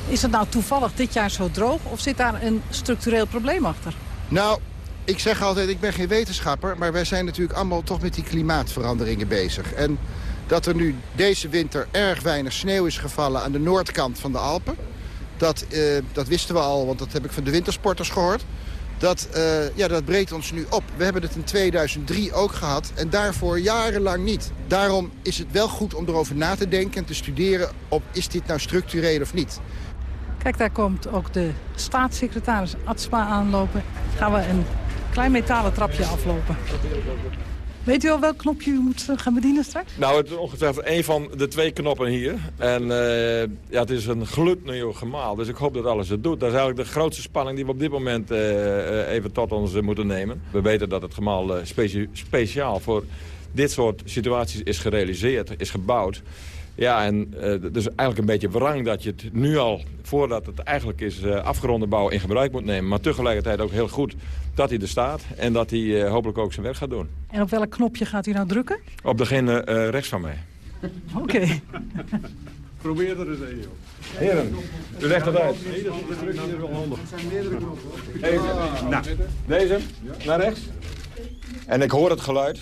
Is het nou toevallig dit jaar zo droog of zit daar een structureel probleem achter? Nou, ik zeg altijd, ik ben geen wetenschapper... maar wij zijn natuurlijk allemaal toch met die klimaatveranderingen bezig. En dat er nu deze winter erg weinig sneeuw is gevallen aan de noordkant van de Alpen... dat, eh, dat wisten we al, want dat heb ik van de wintersporters gehoord... Dat, uh, ja, dat breekt ons nu op. We hebben het in 2003 ook gehad en daarvoor jarenlang niet. Daarom is het wel goed om erover na te denken en te studeren... op is dit nou structureel of niet. Kijk, daar komt ook de staatssecretaris Atsma aanlopen. Gaan we een klein metalen trapje aflopen. Weet u al welk knopje u moet gaan bedienen straks? Nou, het is ongetwijfeld een van de twee knoppen hier. En uh, ja, het is een gloednieuw gemaal, dus ik hoop dat alles het doet. Dat is eigenlijk de grootste spanning die we op dit moment uh, even tot ons moeten nemen. We weten dat het gemaal speciaal voor dit soort situaties is gerealiseerd, is gebouwd. Ja, en uh, dus eigenlijk een beetje wrang dat je het nu al, voordat het eigenlijk is uh, afgeronde bouw, in gebruik moet nemen. Maar tegelijkertijd ook heel goed dat hij er staat en dat hij uh, hopelijk ook zijn werk gaat doen. En op welk knopje gaat u nou drukken? Op degene rechts van mij. Oké. Okay. Probeer er eens een, joh. Heren, u legt het uit. Nee, dat is wel handig. Er zijn meerdere knoppen. Even. Nou, deze, naar rechts. En ik hoor het geluid.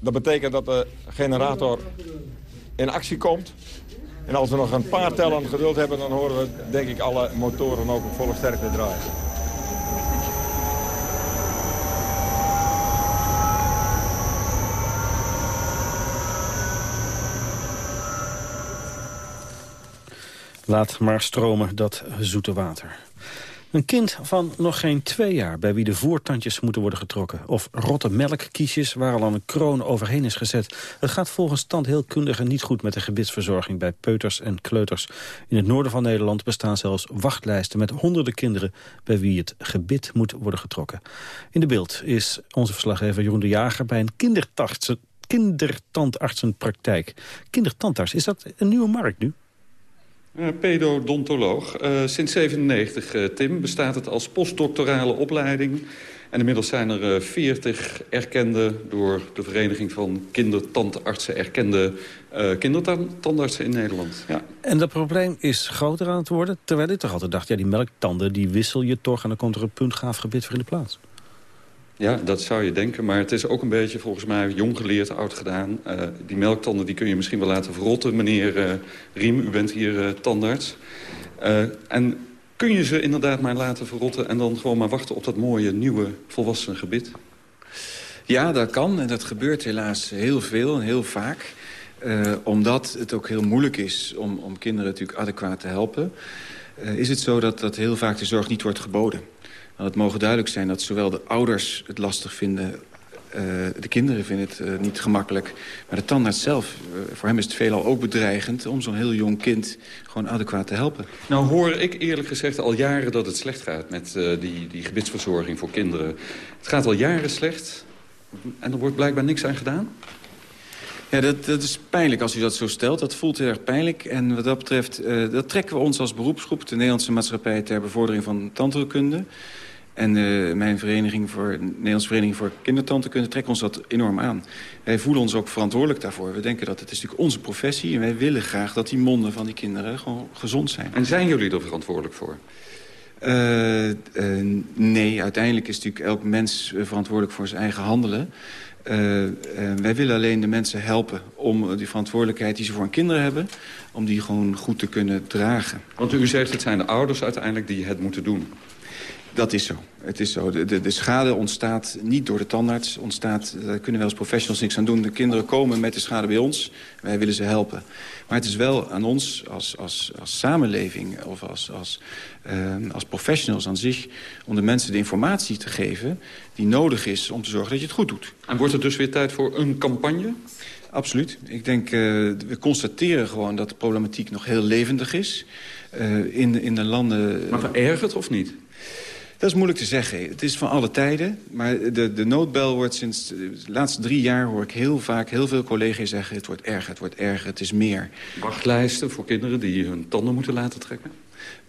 Dat betekent dat de generator in actie komt. En als we nog een paar tellen geduld hebben... dan horen we denk ik alle motoren ook op volle sterkte draaien. Laat maar stromen dat zoete water. Een kind van nog geen twee jaar bij wie de voortandjes moeten worden getrokken. Of rotte melkkiesjes waar al een kroon overheen is gezet. Het gaat volgens standheelkundigen niet goed met de gebitsverzorging bij peuters en kleuters. In het noorden van Nederland bestaan zelfs wachtlijsten met honderden kinderen bij wie het gebit moet worden getrokken. In de beeld is onze verslaggever Jeroen de Jager bij een kindertandartsen, kindertandartsenpraktijk. Kindertandarts, is dat een nieuwe markt nu? Uh, pedodontoloog. Uh, sinds 97, uh, Tim, bestaat het als postdoctorale opleiding. En inmiddels zijn er 40 erkende, door de Vereniging van Kindertandartsen... erkende kindertandartsen in Nederland. Ja. En dat probleem is groter aan het worden? Terwijl ik toch altijd dacht, ja, die melktanden die wissel je toch... en dan komt er een puntgaaf gebit voor in de plaats. Ja, dat zou je denken. Maar het is ook een beetje volgens mij jong geleerd, oud gedaan. Uh, die melktanden die kun je misschien wel laten verrotten, meneer uh, Riem. U bent hier uh, tandarts. en kun je ze inderdaad maar laten verrotten... en dan gewoon maar wachten op dat mooie, nieuwe, volwassen gebit? Ja, dat kan. En dat gebeurt helaas heel veel en heel vaak. omdat het ook heel moeilijk is om, om kinderen natuurlijk adequaat te helpen... is het zo dat, dat heel vaak de zorg niet wordt geboden. Nou, het mogen duidelijk zijn dat zowel de ouders het lastig vinden... Uh, de kinderen vinden het uh, niet gemakkelijk. Maar de tandarts zelf, uh, voor hem is het veelal ook bedreigend... om zo'n heel jong kind gewoon adequaat te helpen. Nou hoor ik eerlijk gezegd al jaren dat het slecht gaat... met die, die gebitsverzorging voor kinderen. Het gaat al jaren slecht en er wordt blijkbaar niks aan gedaan? Ja, dat, dat is pijnlijk als u dat zo stelt. Dat voelt heel erg pijnlijk. En wat dat betreft, dat trekken we ons als beroepsgroep... de Nederlandse Maatschappij ter Bevordering van Tandheelkunde... En uh, mijn vereniging voor, Nederlandse Vereniging voor Kindertandheelkunde trekken ons dat enorm aan. Wij voelen ons ook verantwoordelijk daarvoor. We denken dat het is natuurlijk onze professie en wij willen graag dat die monden van die kinderen gewoon gezond zijn. En zijn jullie er verantwoordelijk voor? Uh, uh, nee, uiteindelijk is natuurlijk elk mens verantwoordelijk voor zijn eigen handelen. wij willen alleen de mensen helpen om die verantwoordelijkheid die ze voor hun kinderen hebben... om die gewoon goed te kunnen dragen. Want u zegt het zijn de ouders uiteindelijk die het moeten doen. Dat is zo. Het is zo. De, de, de, schade ontstaat niet door de tandarts. Ontstaat, daar kunnen we als professionals niks aan doen. De kinderen komen met de schade bij ons. Wij willen ze helpen. Maar het is wel aan ons als, als, als samenleving of als, als, uh, als professionals aan zich... om de mensen de informatie te geven die nodig is om te zorgen dat je het goed doet. En wordt het dus weer tijd voor een campagne? Absoluut. Ik denk, uh, we constateren gewoon dat de problematiek nog heel levendig is. Uh, in, in de landen... Maar verergert of niet? Dat is moeilijk te zeggen. Het is van alle tijden. Maar de, de noodbel wordt sinds de laatste drie jaar... hoor ik heel vaak heel veel collega's zeggen... het wordt erger, het wordt erger, het is meer. Wachtlijsten voor kinderen die hun tanden moeten laten trekken?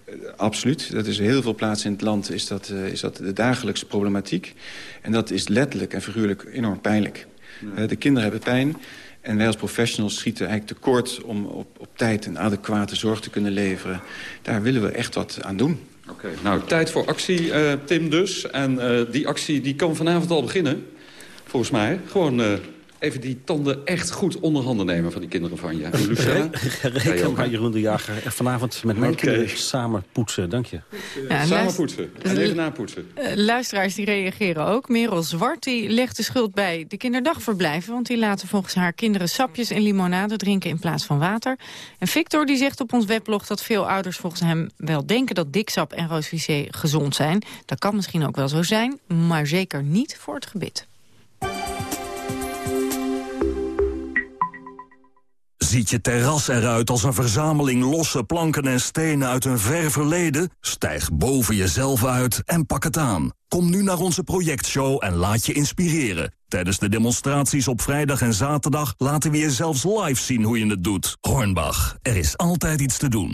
Uh, absoluut. Dat is heel veel plaatsen in het land is dat, uh, is dat de dagelijkse problematiek. En dat is letterlijk en figuurlijk enorm pijnlijk. Ja. Uh, de kinderen hebben pijn. En wij als professionals schieten eigenlijk tekort om op, op tijd een adequate zorg te kunnen leveren. Daar willen we echt wat aan doen. Oké, nou, tijd voor actie, uh, Tim dus. En uh, die actie die kan vanavond al beginnen, volgens mij. Gewoon... Even die tanden echt goed onder handen nemen van die kinderen van je. Lucia? Reken maar, Jeroen de Jager. Vanavond met mijn okay. kinderen samen poetsen. Dank je. Ja, samen poetsen. En even napoetsen. Uh, luisteraars die reageren ook. Merel Zwart die legt de schuld bij de kinderdagverblijven. Want die laten volgens haar kinderen sapjes en limonade drinken in plaats van water. En Victor die zegt op ons weblog dat veel ouders volgens hem wel denken dat diksap en roosvissé gezond zijn. Dat kan misschien ook wel zo zijn, maar zeker niet voor het gebit. Ziet je terras eruit als een verzameling losse planken en stenen uit een ver verleden? Stijg boven jezelf uit en pak het aan. Kom nu naar onze projectshow en laat je inspireren. Tijdens de demonstraties op vrijdag en zaterdag laten we je zelfs live zien hoe je het doet. Hornbach, er is altijd iets te doen.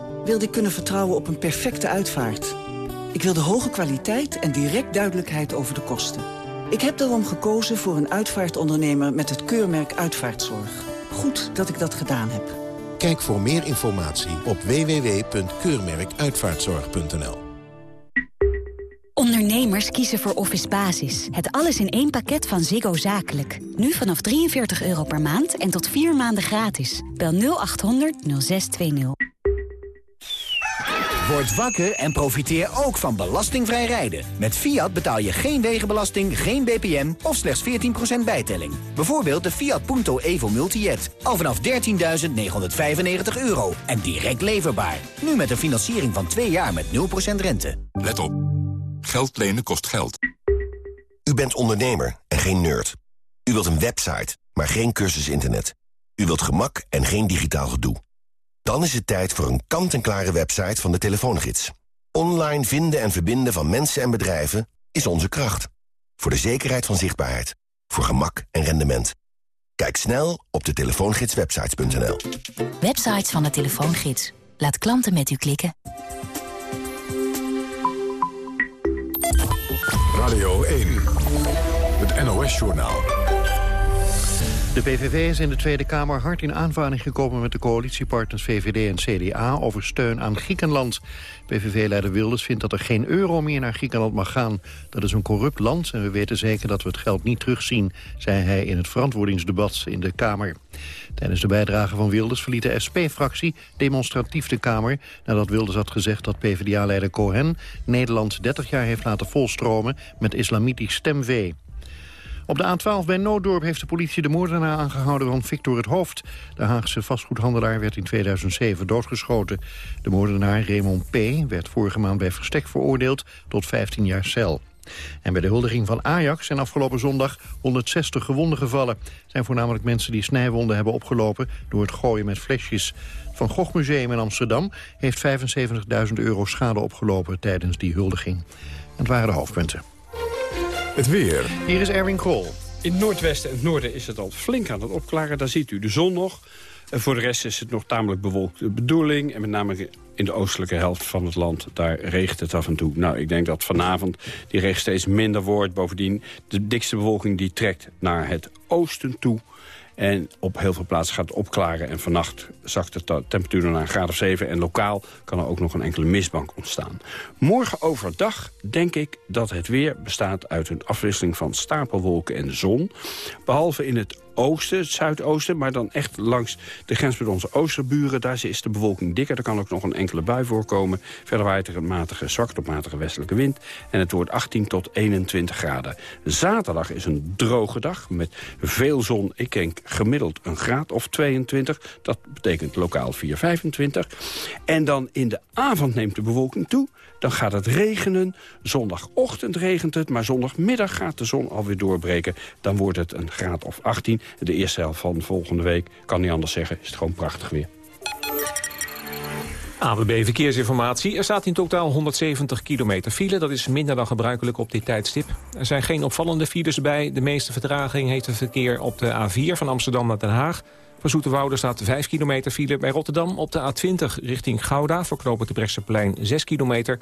wilde ik kunnen vertrouwen op een perfecte uitvaart. Ik wilde hoge kwaliteit en direct duidelijkheid over de kosten. Ik heb daarom gekozen voor een uitvaartondernemer met het keurmerk Uitvaartzorg. Goed dat ik dat gedaan heb. Kijk voor meer informatie op www.keurmerkuitvaartzorg.nl Ondernemers kiezen voor Office Basis. Het alles in één pakket van Ziggo Zakelijk. Nu vanaf 43 euro per maand en tot vier maanden gratis. Bel 0800 0620. Word wakker en profiteer ook van belastingvrij rijden. Met Fiat betaal je geen wegenbelasting, geen BPM of slechts 14% bijtelling. Bijvoorbeeld de Fiat Punto Evo Multijet. Al vanaf 13.995 euro en direct leverbaar. Nu met een financiering van 2 jaar met 0% rente. Let op. Geld lenen kost geld. U bent ondernemer en geen nerd. U wilt een website, maar geen cursus internet. U wilt gemak en geen digitaal gedoe. Dan is het tijd voor een kant-en-klare website van de telefoongids. Online vinden en verbinden van mensen en bedrijven is onze kracht. Voor de zekerheid van zichtbaarheid. Voor gemak en rendement. Kijk snel op de telefoongidswebsites.nl. Websites van de telefoongids. Laat klanten met u klikken. Radio 1. Het NOS-journaal. De PVV is in de Tweede Kamer hard in aanvaring gekomen met de coalitiepartners VVD en CDA over steun aan Griekenland. PVV-leider Wilders vindt dat er geen euro meer naar Griekenland mag gaan. Dat is een corrupt land en we weten zeker dat we het geld niet terugzien, zei hij in het verantwoordingsdebat in de Kamer. Tijdens de bijdrage van Wilders verliet de SP-fractie demonstratief de Kamer... nadat Wilders had gezegd dat PvdA-leider Cohen Nederland 30 jaar heeft laten volstromen met islamitisch stemvee. Op de A12 bij Nooddorp heeft de politie de moordenaar aangehouden van Victor het Hoofd. De Haagse vastgoedhandelaar werd in 2007 doodgeschoten. De moordenaar Raymond P. werd vorige maand bij Verstek veroordeeld tot 15 jaar cel. En bij de huldiging van Ajax zijn afgelopen zondag 160 gewonden gevallen. Het zijn voornamelijk mensen die snijwonden hebben opgelopen door het gooien met flesjes. Van Gogh Museum in Amsterdam heeft 75.000 euro schade opgelopen tijdens die huldiging. Het waren de hoofdpunten. Het weer. Hier is Erwin Krol. In het noordwesten en het noorden is het al flink aan het opklaren. Daar ziet u de zon nog. En voor de rest is het nog tamelijk bewolkt. De bedoeling, en met name in de oostelijke helft van het land, daar regent het af en toe. Nou, ik denk dat vanavond die regen steeds minder wordt. Bovendien, de dikste bewolking die trekt naar het oosten toe. En op heel veel plaatsen gaat het opklaren. En vannacht zakt de temperatuur naar een graad of 7. En lokaal kan er ook nog een enkele mistbank ontstaan. Morgen overdag denk ik dat het weer bestaat uit een afwisseling van stapelwolken en zon. Behalve in het oosten, het zuidoosten... maar dan echt langs de grens met onze oosterburen. Daar is de bewolking dikker. Er kan ook nog een enkele bui voorkomen. Verder waait er een matige, zwak tot matige westelijke wind. En het wordt 18 tot 21 graden. Zaterdag is een droge dag met veel zon. Ik denk gemiddeld een graad of 22. Dat betekent lokaal 4, 25. En dan in de avond neemt de bewolking toe. Dan gaat het regenen. Zondagochtend regent het, maar zondagmiddag gaat de zon alweer doorbreken. Dan wordt het een graad of 18. De eerste helft van volgende week, kan niet anders zeggen, is het gewoon prachtig weer. ABB Verkeersinformatie. Er staat in totaal 170 kilometer file. Dat is minder dan gebruikelijk op dit tijdstip. Er zijn geen opvallende files bij. De meeste vertraging heeft het verkeer op de A4 van Amsterdam naar Den Haag. Voor Zoeterwoude staat 5 kilometer file. Bij Rotterdam op de A20 richting Gouda... voor knoop het Brechtseplein 6 kilometer.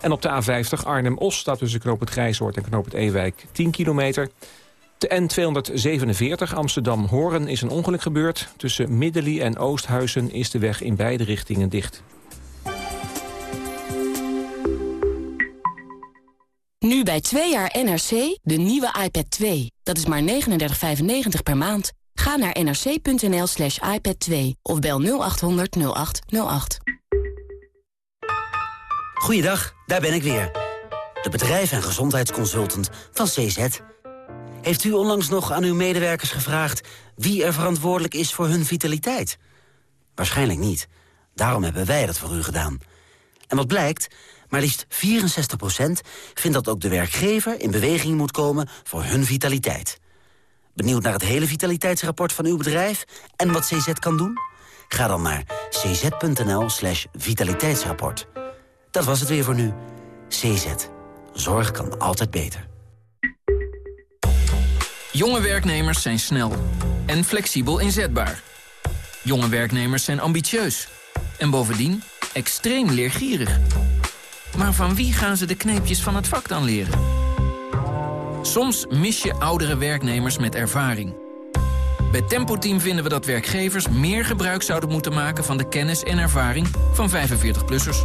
En op de A50 Arnhem-Os staat tussen knoop het Grijshoort en knoop het Ewijk 10 kilometer. De N247 Amsterdam-Horen is een ongeluk gebeurd. Tussen Middelie en Oosthuizen is de weg in beide richtingen dicht. Nu bij 2 jaar NRC de nieuwe iPad 2. Dat is maar 39,95 per maand. Ga naar nrc.nl slash iPad 2 of bel 0800 0808. Goeiedag, daar ben ik weer. De bedrijf- en gezondheidsconsultant van CZ. Heeft u onlangs nog aan uw medewerkers gevraagd... wie er verantwoordelijk is voor hun vitaliteit? Waarschijnlijk niet. Daarom hebben wij dat voor u gedaan. En wat blijkt... Maar liefst 64% vindt dat ook de werkgever in beweging moet komen voor hun vitaliteit. Benieuwd naar het hele vitaliteitsrapport van uw bedrijf en wat CZ kan doen? Ga dan naar cz.nl slash vitaliteitsrapport. Dat was het weer voor nu. CZ. Zorg kan altijd beter. Jonge werknemers zijn snel en flexibel inzetbaar. Jonge werknemers zijn ambitieus en bovendien extreem leergierig. Maar van wie gaan ze de kneepjes van het vak dan leren? Soms mis je oudere werknemers met ervaring. Bij Tempo Team vinden we dat werkgevers meer gebruik zouden moeten maken... van de kennis en ervaring van 45-plussers.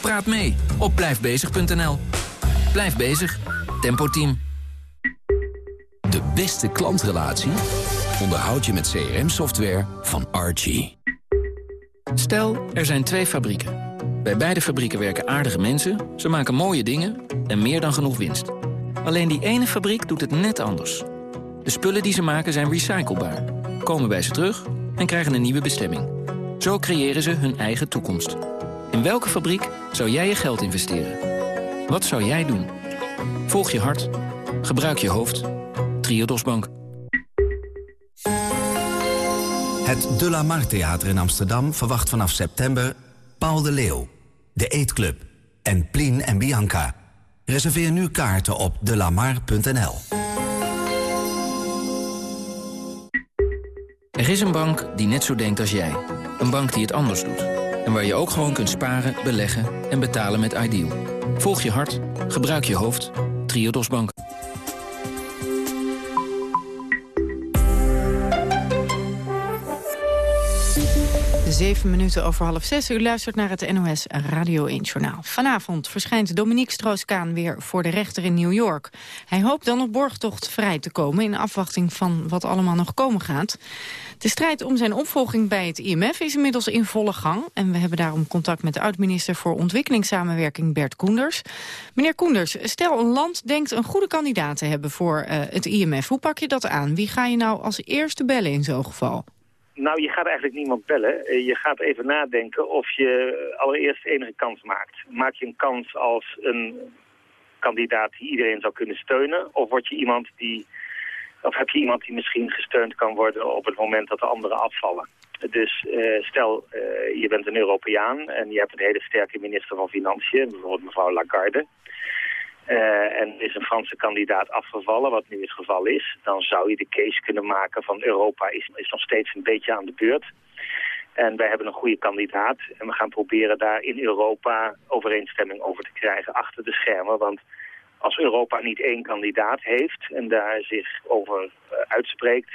Praat mee op blijfbezig.nl. Blijf bezig. Tempo Team. De beste klantrelatie onderhoud je met CRM-software van Archie. Stel, er zijn twee fabrieken. Bij beide fabrieken werken aardige mensen, ze maken mooie dingen en meer dan genoeg winst. Alleen die ene fabriek doet het net anders. De spullen die ze maken zijn recyclebaar, komen bij ze terug en krijgen een nieuwe bestemming. Zo creëren ze hun eigen toekomst. In welke fabriek zou jij je geld investeren? Wat zou jij doen? Volg je hart. Gebruik je hoofd. Triodos Bank. Het De La Mar Theater in Amsterdam verwacht vanaf september Paul de Leeuw, De Eetclub en Plien en Bianca. Reserveer nu kaarten op delamar.nl. Er is een bank die net zo denkt als jij. Een bank die het anders doet. En waar je ook gewoon kunt sparen, beleggen en betalen met Ideal. Volg je hart, gebruik je hoofd. Triodos Bank. Zeven minuten over half zes. U luistert naar het NOS Radio 1 Journaal. Vanavond verschijnt Dominique Stroos-Kaan weer voor de rechter in New York. Hij hoopt dan op borgtocht vrij te komen... in afwachting van wat allemaal nog komen gaat. De strijd om zijn opvolging bij het IMF is inmiddels in volle gang. En we hebben daarom contact met de oud-minister voor Ontwikkelingssamenwerking Bert Koenders. Meneer Koenders, stel een land denkt een goede kandidaat te hebben voor uh, het IMF. Hoe pak je dat aan? Wie ga je nou als eerste bellen in zo'n geval? Nou, je gaat eigenlijk niemand bellen. Eh, je gaat even nadenken of je allereerst enige kans maakt. Maak je een kans als een kandidaat die iedereen zou kunnen steunen? Of word je iemand die, of heb je iemand die misschien gesteund kan worden op het moment dat de anderen afvallen? Dus uh, stel, uh, je bent een Europeaan en je hebt een hele sterke minister van Financiën, bijvoorbeeld mevrouw Lagarde. Uh, en is een Franse kandidaat afgevallen, wat nu het geval is. Dan zou je de case kunnen maken van Europa is, is nog steeds een beetje aan de beurt. En wij hebben een goede kandidaat. En we gaan proberen daar in Europa overeenstemming over te krijgen achter de schermen. Want als Europa niet één kandidaat heeft en daar zich over uh, uitspreekt...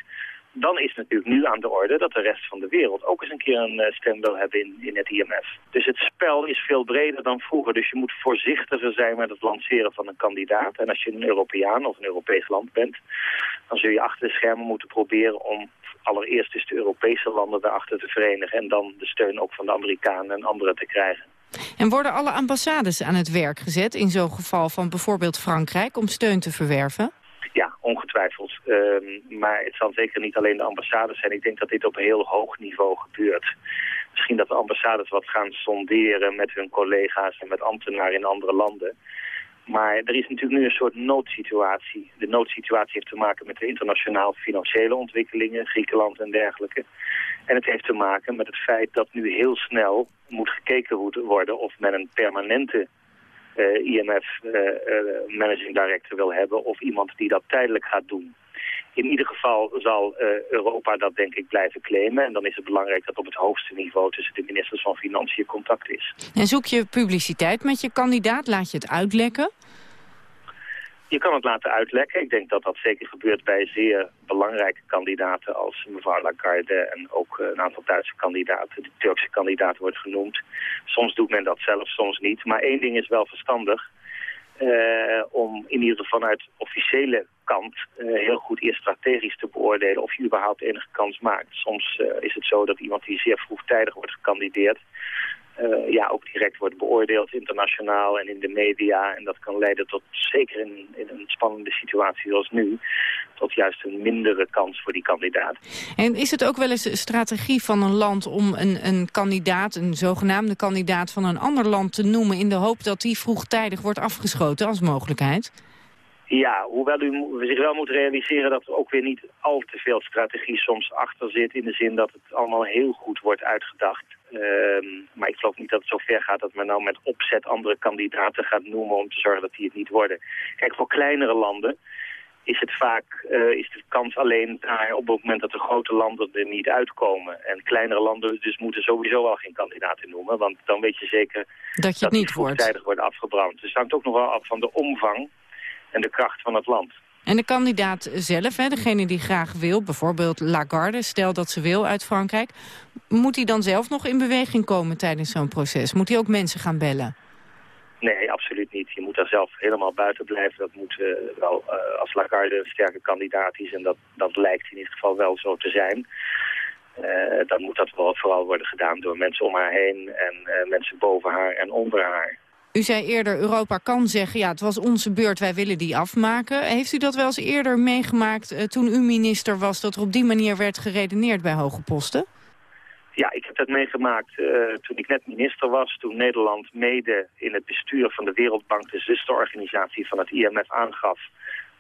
dan is natuurlijk nu aan de orde dat de rest van de wereld ook eens een keer een eh, stem wil hebben in, in het IMF. Dus het spel is veel breder dan vroeger. Dus je moet voorzichtiger zijn met het lanceren van een kandidaat. En als je een Europeaan of een Europees land bent, dan zul je achter de schermen moeten proberen om allereerst dus de Europese landen daarachter te verenigen en dan de steun ook van de Amerikanen en anderen te krijgen. En worden alle ambassades aan het werk gezet in zo'n geval van bijvoorbeeld Frankrijk om steun te verwerven? Ja, ongetwijfeld. Ehm, maar het zal zeker niet alleen de ambassades zijn. Ik denk dat dit op heel hoog niveau gebeurt. Misschien dat de ambassades wat gaan sonderen met hun collega's en met ambtenaren in andere landen. Maar er is natuurlijk nu een soort noodsituatie. De noodsituatie heeft te maken met de internationaal financiële ontwikkelingen, Griekenland en dergelijke. En het heeft te maken met het feit dat nu heel snel moet gekeken worden of men een permanente eh, IMF uh, eh, eh, director wil hebben of iemand die dat tijdelijk gaat doen. In ieder geval zal Europa dat denk ik blijven claimen. En dan is het belangrijk dat op het hoogste niveau tussen de ministers van Financiën contact is. En zoek je publiciteit met je kandidaat? Laat je het uitlekken? Je kan het laten uitlekken. Ik denk dat dat zeker gebeurt bij zeer belangrijke kandidaten als mevrouw Lagarde en ook eh, een aantal Duitse kandidaten. De Turkse kandidaat wordt genoemd. Soms doet men dat zelf, soms niet. Maar één ding is wel verstandig. Uh, om in ieder geval vanuit officiële kant uh, heel goed eerst strategisch te beoordelen of je überhaupt enige kans maakt. Soms is het zo dat iemand die zeer vroegtijdig wordt gekandideerd uh, ja, ook direct wordt beoordeeld internationaal en in de media. En dat kan leiden tot, zeker in, in een spannende situatie zoals nu, tot juist een mindere kans voor die kandidaat. En is het ook wel eens een strategie van een land om een, een kandidaat, een zogenaamde kandidaat van een ander land te noemen in de hoop dat die vroegtijdig wordt afgeschoten als mogelijkheid? Ja, hoewel u zich wel moet realiseren dat er ook weer niet al te veel strategie soms achter zit... in de zin dat het allemaal heel goed wordt uitgedacht. Ehm, maar ik geloof niet dat het zo ver gaat dat men nou met opzet andere kandidaten gaat noemen... om te zorgen dat die het niet worden. Kijk, voor kleinere landen is het vaak uh, is de kans alleen daar op het moment dat de grote landen er niet uitkomen. En kleinere landen dus moeten sowieso al geen kandidaten noemen. Want dan weet je zeker dat, je het niet wordt. tijdig wordt afgebrand. Dus het hangt ook nog wel af van de omvang en de kracht van het land. En de kandidaat zelf, hè, degene die graag wil, bijvoorbeeld Lagarde, stel dat ze wil uit Frankrijk, moet hij dan zelf nog in beweging komen tijdens zo'n proces? Moet hij ook mensen gaan bellen? Nee, absoluut niet. Je moet daar zelf helemaal buiten blijven. Dat moet uh, wel, uh, als Lagarde een sterke kandidaat is, en dat, dat lijkt in ieder geval wel zo te zijn, uh, dan moet dat wel vooral worden gedaan door mensen om haar heen en mensen boven haar en onder haar. U zei eerder, Europa kan zeggen, ja, het was onze beurt, wij willen die afmaken. Heeft u dat wel eens eerder meegemaakt uh, toen u minister was... dat er op die manier werd geredeneerd bij hoge posten? Ja, ik heb dat meegemaakt uh, toen ik net minister was. Toen Nederland mede in het bestuur van de Wereldbank... de zusterorganisatie van het IMF aangaf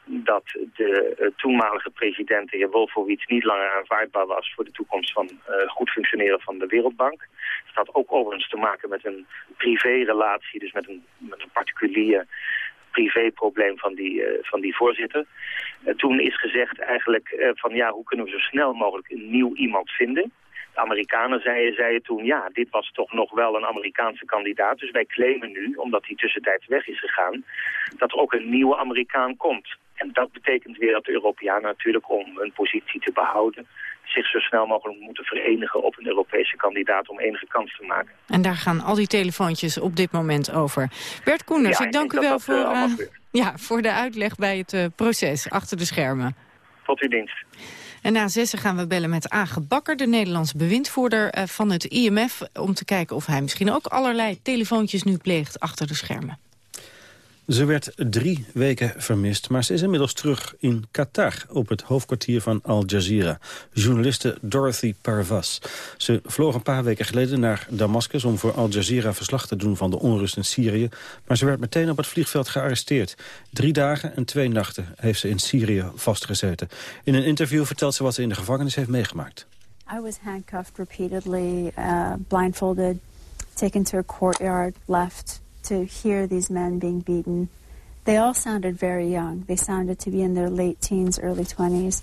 dat de uh, toenmalige president, de heer Wolfowitz, niet langer aanvaardbaar was voor de toekomst van uh, goed functioneren van de Wereldbank. Het had ook overigens te maken met een privérelatie, dus met een, met een particulier privéprobleem van die, uh, van die voorzitter. toen is gezegd eigenlijk van ja, hoe kunnen we zo snel mogelijk een nieuw iemand vinden? De Amerikanen zeiden, zeiden toen, ja, dit was toch nog wel een Amerikaanse kandidaat. Dus wij claimen nu, omdat hij tussentijds weg is gegaan, dat er ook een nieuwe Amerikaan komt. En dat betekent weer dat de Europeanen natuurlijk om hun positie te behouden... zich zo snel mogelijk moeten verenigen op een Europese kandidaat om enige kans te maken. En daar gaan al die telefoontjes op dit moment over. Bert Koenders, ik dank u wel voor, uh, ja, voor de uitleg bij het uh, proces achter de schermen. Tot uw dienst. En na zessen gaan we bellen met Age Bakker, de Nederlandse bewindvoerder uh, van het IMF... om te kijken of hij misschien ook allerlei telefoontjes nu pleegt achter de schermen. Ze werd drie weken vermist, maar ze is inmiddels terug in Qatar... op het hoofdkwartier van Al Jazeera. Journaliste Dorothy Parvas. Ze vloog een paar weken geleden naar Damascus... om voor Al Jazeera verslag te doen van de onrust in Syrië. Maar ze werd meteen op het vliegveld gearresteerd. Drie dagen en twee nachten heeft ze in Syrië vastgezeten. In een interview vertelt ze wat ze in de gevangenis heeft meegemaakt. I was handcuffed repeatedly, uh, blindfolded, taken to a courtyard, left to hear these men being beaten. They all sounded very young. They sounded to be in their late teens, early 20s.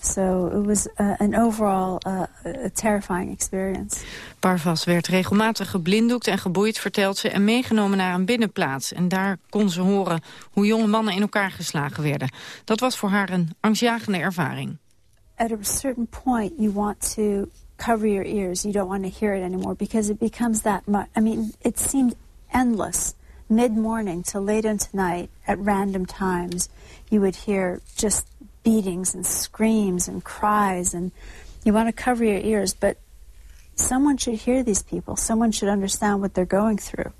So it was uh, an overall uh, a terrifying experience. Parvas werd regelmatig geblinddoekt en geboeid, vertelt ze... en meegenomen naar een binnenplaats. En daar kon ze horen hoe jonge mannen in elkaar geslagen werden. Dat was voor haar een angstjagende ervaring. at a certain point, you want to cover your ears. You don't want to hear it anymore because it becomes that much. I mean, it seemed endless. Mid morning to late into night, at random times, you would hear just beatings and screams and cries, and you want to cover your ears, but someone should hear these people. Someone should understand what they're going through.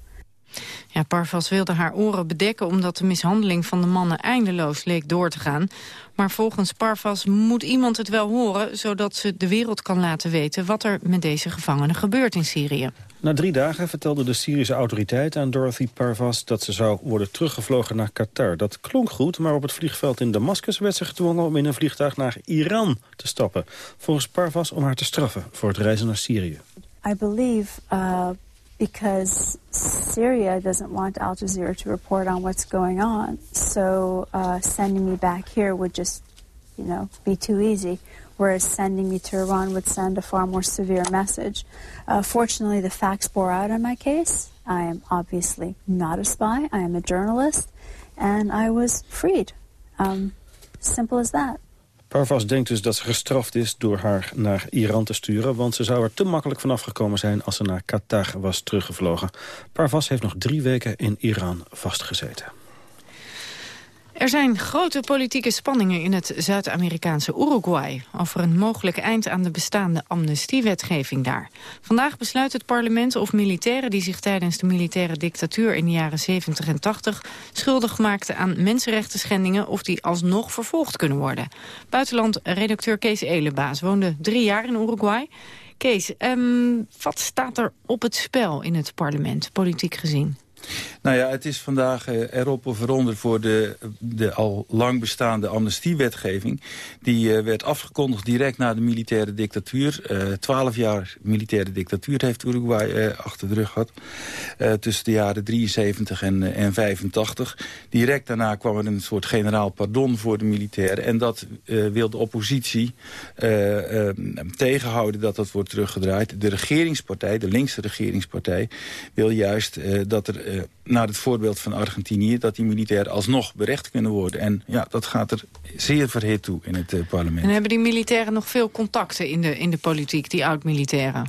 Ja, Parvas wilde haar oren bedekken omdat de mishandeling van de mannen eindeloos leek door te gaan. Maar volgens Parvas moet iemand het wel horen, zodat ze de wereld kan laten weten wat er met deze gevangenen gebeurt in Syrië. Na drie dagen vertelde de Syrische autoriteit aan Dorothy Parvas dat ze zou worden teruggevlogen naar Qatar. Dat klonk goed, maar op het vliegveld in Damascus werd ze gedwongen om in een vliegtuig naar Iran te stappen. Volgens Parvas om haar te straffen voor het reizen naar Syrië. I believe uh, because Syria doesn't want Al Jazeera to report on what's going on. So uh, sending me back here would just, you know, be too easy. Whereas sending me to Iran would send a far more severe message. Uh, fortunately, the facts bore out in my case. I am obviously not a spy. I am a journalist, and I was freed. Um, simple as that. Parvas denkt dus dat ze gestraft is door haar naar Iran te sturen... want ze zou er te makkelijk vanaf gekomen zijn als ze naar Qatar was teruggevlogen. Parvas heeft nog drie weken in Iran vastgezeten. Er zijn grote politieke spanningen in het Zuid-Amerikaanse Uruguay... over een mogelijk eind aan de bestaande amnestiewetgeving daar. Vandaag besluit het parlement of militairen die zich tijdens de militaire dictatuur... in de jaren 70 en 80 schuldig maakten aan mensenrechten schendingen... of die alsnog vervolgd kunnen worden. Buitenland-redacteur Kees Elebaas woonde drie jaar in Uruguay. Kees, um, wat staat er op het spel in het parlement, politiek gezien? Nou ja, het is vandaag uh, erop of eronder voor de, de al lang bestaande amnestiewetgeving. Die uh, werd afgekondigd direct na de militaire dictatuur. Uh, twaalf jaar militaire dictatuur heeft Uruguay achter de rug gehad. tussen de jaren 73 en, en 85. Direct daarna kwam er een soort generaal pardon voor de militairen. En dat wil de oppositie tegenhouden dat dat wordt teruggedraaid. De regeringspartij, de linkse regeringspartij, wil juist dat er uh, naar het voorbeeld van Argentinië... dat die militairen alsnog berecht kunnen worden. En ja, dat gaat er zeer verhit toe in het uh, parlement. En hebben die militairen nog veel contacten in de, in de politiek, die oud-militairen?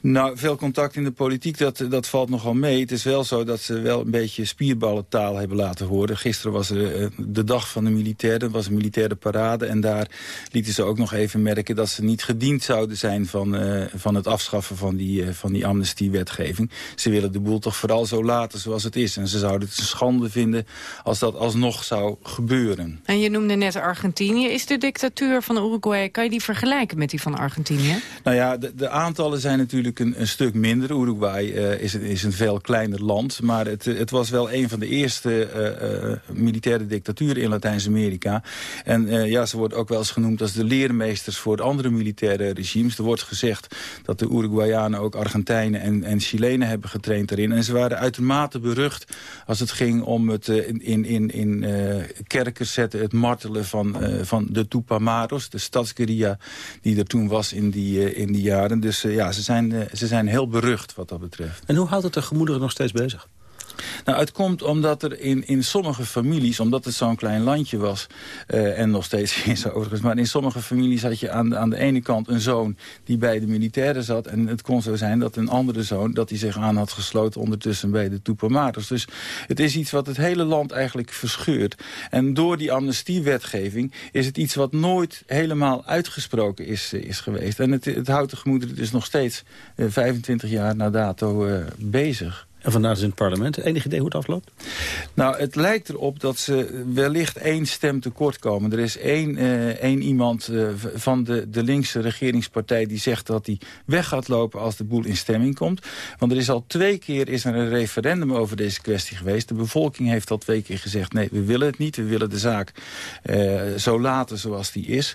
Nou, veel contact in de politiek, dat, dat valt nogal mee. Het is wel zo dat ze wel een beetje spierballentaal hebben laten horen. Gisteren was er uh, de dag van de militairen, was een militaire parade... en daar lieten ze ook nog even merken dat ze niet gediend zouden zijn... van, uh, van het afschaffen van die, van die amnestiewetgeving. Ze willen de boel toch vooral zo laten zoals het is. En ze zouden het een schande vinden als dat alsnog zou gebeuren. En je noemde net Argentinië. Is de dictatuur van Uruguay, kan je die vergelijken met die van Argentinië? Nou ja, de, de aantallen zijn natuurlijk een, een stuk minder. Uruguay uh, is, is een veel kleiner land. Maar het, het was wel een van de eerste uh, militaire dictaturen in Latijns-Amerika. En ja, ze wordt ook wel eens genoemd als de leermeesters voor de andere militaire regimes. Er wordt gezegd dat de Uruguayanen ook Argentijnen en, en Chilenen hebben getraind daarin. En ze waren uitermate berucht als het ging om het uh, in, in, in uh, kerken zetten, het martelen van, uh, van de Tupamaros, de stadsgeria die er toen was in die, in die jaren. Dus ja, ze zijn, ze zijn heel berucht wat dat betreft. En hoe houdt het de gemoederen nog steeds bezig? Nou, het komt omdat er in, in sommige families, omdat het zo'n klein landje was... Uh, en nog steeds is overigens, maar in sommige families had je aan de, aan de ene kant een zoon... die bij de militairen zat. En het kon zo zijn dat een andere zoon, dat hij zich aan had gesloten... ondertussen bij de Tupamaros. Dus het is iets wat het hele land eigenlijk verscheurt. En door die amnestiewetgeving is het iets wat nooit helemaal uitgesproken is, is geweest. En het, het houdt de gemoederen dus nog steeds uh, 25 jaar na dato bezig. En vandaag is in het parlement. Enig idee hoe het afloopt? Nou, het lijkt erop dat ze wellicht één stem tekort komen. Er is één, uh, één iemand uh, van de, de linkse regeringspartij... die zegt dat hij weg gaat lopen als de boel in stemming komt. Want er is al twee keer is er een referendum over deze kwestie geweest. De bevolking heeft al twee keer gezegd... nee, we willen het niet, we willen de zaak uh, zo laten zoals die is.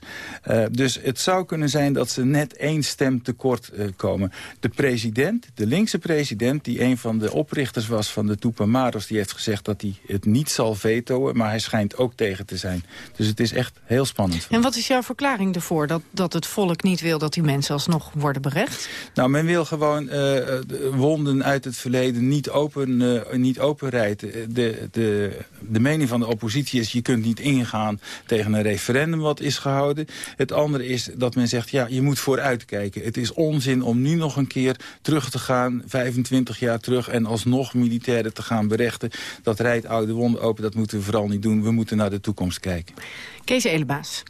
dus het zou kunnen zijn dat ze net één stem tekort komen. De president, de linkse president... die een van de oprichters was van de Tupamaros... die heeft gezegd dat hij het niet zal vetoen, maar hij schijnt ook tegen te zijn. Dus het is echt heel spannend. En wat is jouw verklaring ervoor dat, dat het volk niet wil... dat die mensen alsnog worden berecht? Nou, men wil gewoon uh, wonden uit het verleden niet, open, uh, niet openrijden. De, de, de mening van de oppositie is... je kunt niet ingaan tegen een referendum wat is gehouden. Het andere is dat men zegt, ja, je moet vooruitkijken. Het is onzin om nu nog een keer terug te gaan, 25 jaar terug... en alsnog militairen te gaan berechten. Dat rijdt oude wonden open, dat moeten we vooral niet doen. We moeten naar de toekomst kijken. Kees Elebaas.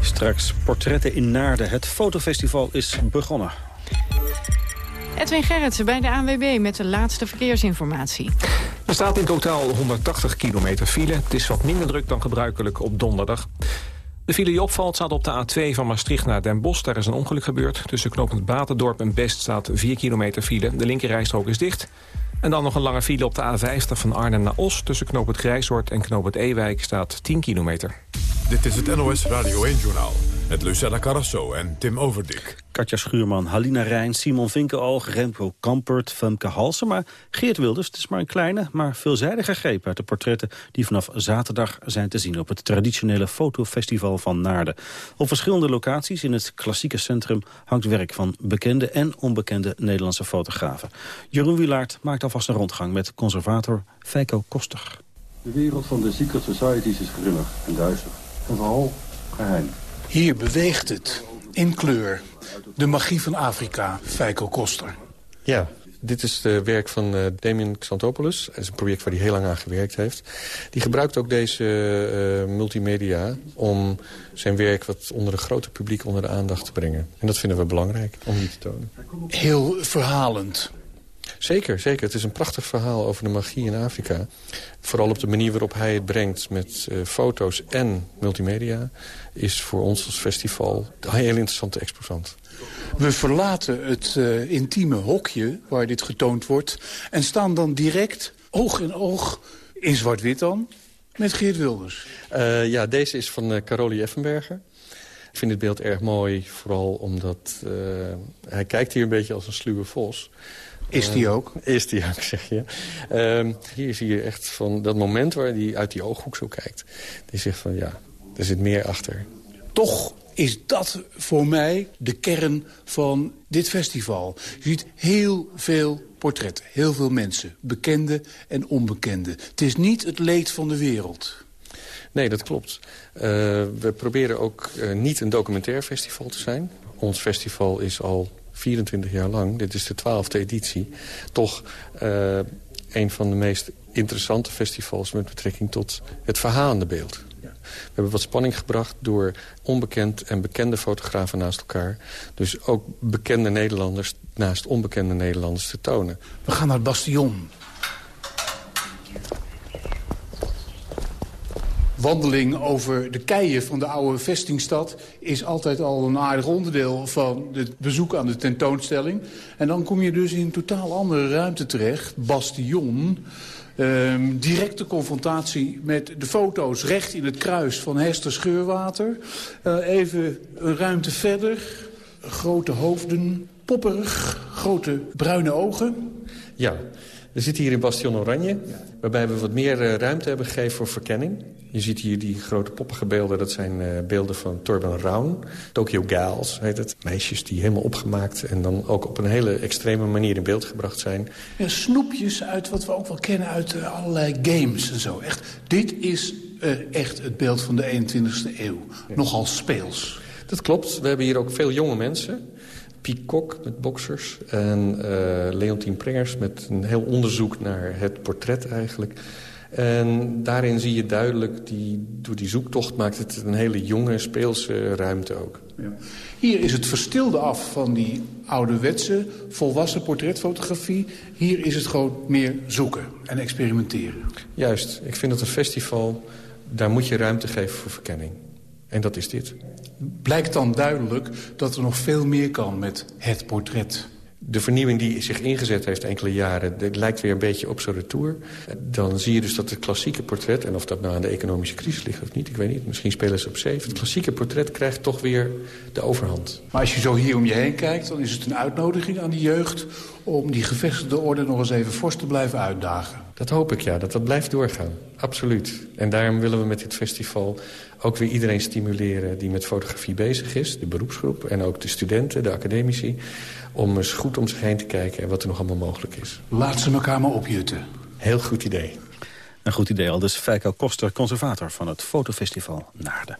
Straks portretten in Naarden. Het fotofestival is begonnen. Edwin Gerritsen bij de ANWB met de laatste verkeersinformatie. Er staat in totaal 180 kilometer file. Het is wat minder druk dan gebruikelijk op donderdag. De file die opvalt staat op de A2 van Maastricht naar Den Bosch. Daar is een ongeluk gebeurd. Tussen knooppunt Batendorp en Best staat 4 kilometer file. De linkerrijstrook is dicht. En dan nog een lange file op de A50 van Arnhem naar Os. Tussen knooppunt Grijshoort en knooppunt Ewijk staat 10 kilometer. Dit is het NOS Radio 1-journaal. Met Lucella Carrasso en Tim Overdik. Katja Schuurman, Halina Rijn, Simon Vinkenalg, Remco Kampert, Femke Halsen. Maar Geert Wilders, het is maar een kleine, maar veelzijdige greep uit de portretten... die vanaf zaterdag zijn te zien op het traditionele fotofestival van Naarden. Op verschillende locaties in het klassieke centrum hangt werk van bekende en onbekende Nederlandse fotografen. Jeroen Wilaert maakt alvast een rondgang met conservator Feiko Koster. De wereld van de secret societies is grimmig en duister. En vooral geheim. Hier beweegt het, in kleur. De magie van Afrika, Feiko Koster. Ja, dit is het werk van uh, Damien Xantopoulos. Het is een project waar hij heel lang aan gewerkt heeft. Die gebruikt ook deze uh, multimedia om zijn werk wat onder een grote publiek onder de aandacht te brengen. En dat vinden we belangrijk om die te tonen. Heel verhalend. Zeker, zeker. Het is een prachtig verhaal over de magie in Afrika. Vooral op de manier waarop hij het brengt met uh, foto's en multimedia... is voor ons als festival een heel interessante exposant. We verlaten het uh, intieme hokje waar dit getoond wordt... en staan dan direct, oog in oog, in zwart-wit dan, met Geert Wilders. Uh, ja, deze is van uh, Caroli Effenberger. Ik vind dit beeld erg mooi, vooral omdat hij kijkt hier een beetje als een sluwe vos... Is die ook? Uh, is die ook, zeg je. Uh, hier zie je echt van dat moment waar hij uit die ooghoek zo kijkt. Die zegt van ja, er zit meer achter. Toch is dat voor mij de kern van dit festival. Je ziet heel veel portretten, heel veel mensen. Bekende en onbekende. Het is niet het leed van de wereld. Nee, dat klopt. Uh, we proberen ook uh, niet een documentair festival te zijn. Ons festival is al 24 jaar lang, dit is de twaalfde editie... toch uh, een van de meest interessante festivals... met betrekking tot het verhalende beeld. We hebben wat spanning gebracht door onbekend en bekende fotografen naast elkaar. Dus ook bekende Nederlanders naast onbekende Nederlanders te tonen. We gaan naar het Bastion. Wandeling over de keien van de oude vestingstad... is altijd al een aardig onderdeel van het bezoek aan de tentoonstelling. En dan kom je dus in een totaal andere ruimte terecht. Bastion. Um, directe confrontatie met de foto's recht in het kruis van Hester Scheurwater. Uh, even een ruimte verder. Grote hoofden, popperig, grote bruine ogen. Ja, we zitten hier in Bastion Oranje, waarbij we wat meer uh, ruimte hebben gegeven voor verkenning. Je ziet hier die grote poppige beelden, dat zijn uh, beelden van Torben Raun. Tokyo Gals heet het. Meisjes die helemaal opgemaakt en dan ook op een hele extreme manier in beeld gebracht zijn. Ja, snoepjes uit wat we ook wel kennen uit uh, allerlei games en zo. Echt, dit is echt het beeld van de 21ste eeuw. Ja. Nogal speels. Dat klopt. We hebben hier ook veel jonge mensen. Kok met boxers en uh, Leontien Prengers met een heel onderzoek naar het portret eigenlijk. En daarin zie je duidelijk, die, door die zoektocht maakt het een hele jonge, speelse ruimte ook. Ja. Hier is het verstilde af van die ouderwetse, volwassen portretfotografie. Hier is het gewoon meer zoeken en experimenteren. Juist. Ik vind dat een festival, daar moet je ruimte geven voor verkenning. En dat is dit. Blijkt dan duidelijk dat er nog veel meer kan met het portret? de vernieuwing die zich ingezet heeft enkele jaren... dat lijkt weer een beetje op zo'n retour. Dan zie je dus dat het klassieke portret... en of dat nou aan de economische crisis ligt of niet, ik weet niet. Misschien spelen ze op zeven. Het klassieke portret krijgt toch weer de overhand. Maar als je zo hier om je heen kijkt... dan is het een uitnodiging aan die jeugd... om die gevestigde orde nog eens even fors te blijven uitdagen. Dat hoop ik, ja. Dat dat blijft doorgaan. Absoluut. En daarom willen we met dit festival ook weer iedereen stimuleren... die met fotografie bezig is, de beroepsgroep... en ook de studenten, de academici... om eens goed om zich heen te kijken en wat er nog allemaal mogelijk is. Laat ze elkaar maar opjutten. Heel goed idee. Een goed idee al. Dus Feiko Koster, conservator van het fotofestival Naarden.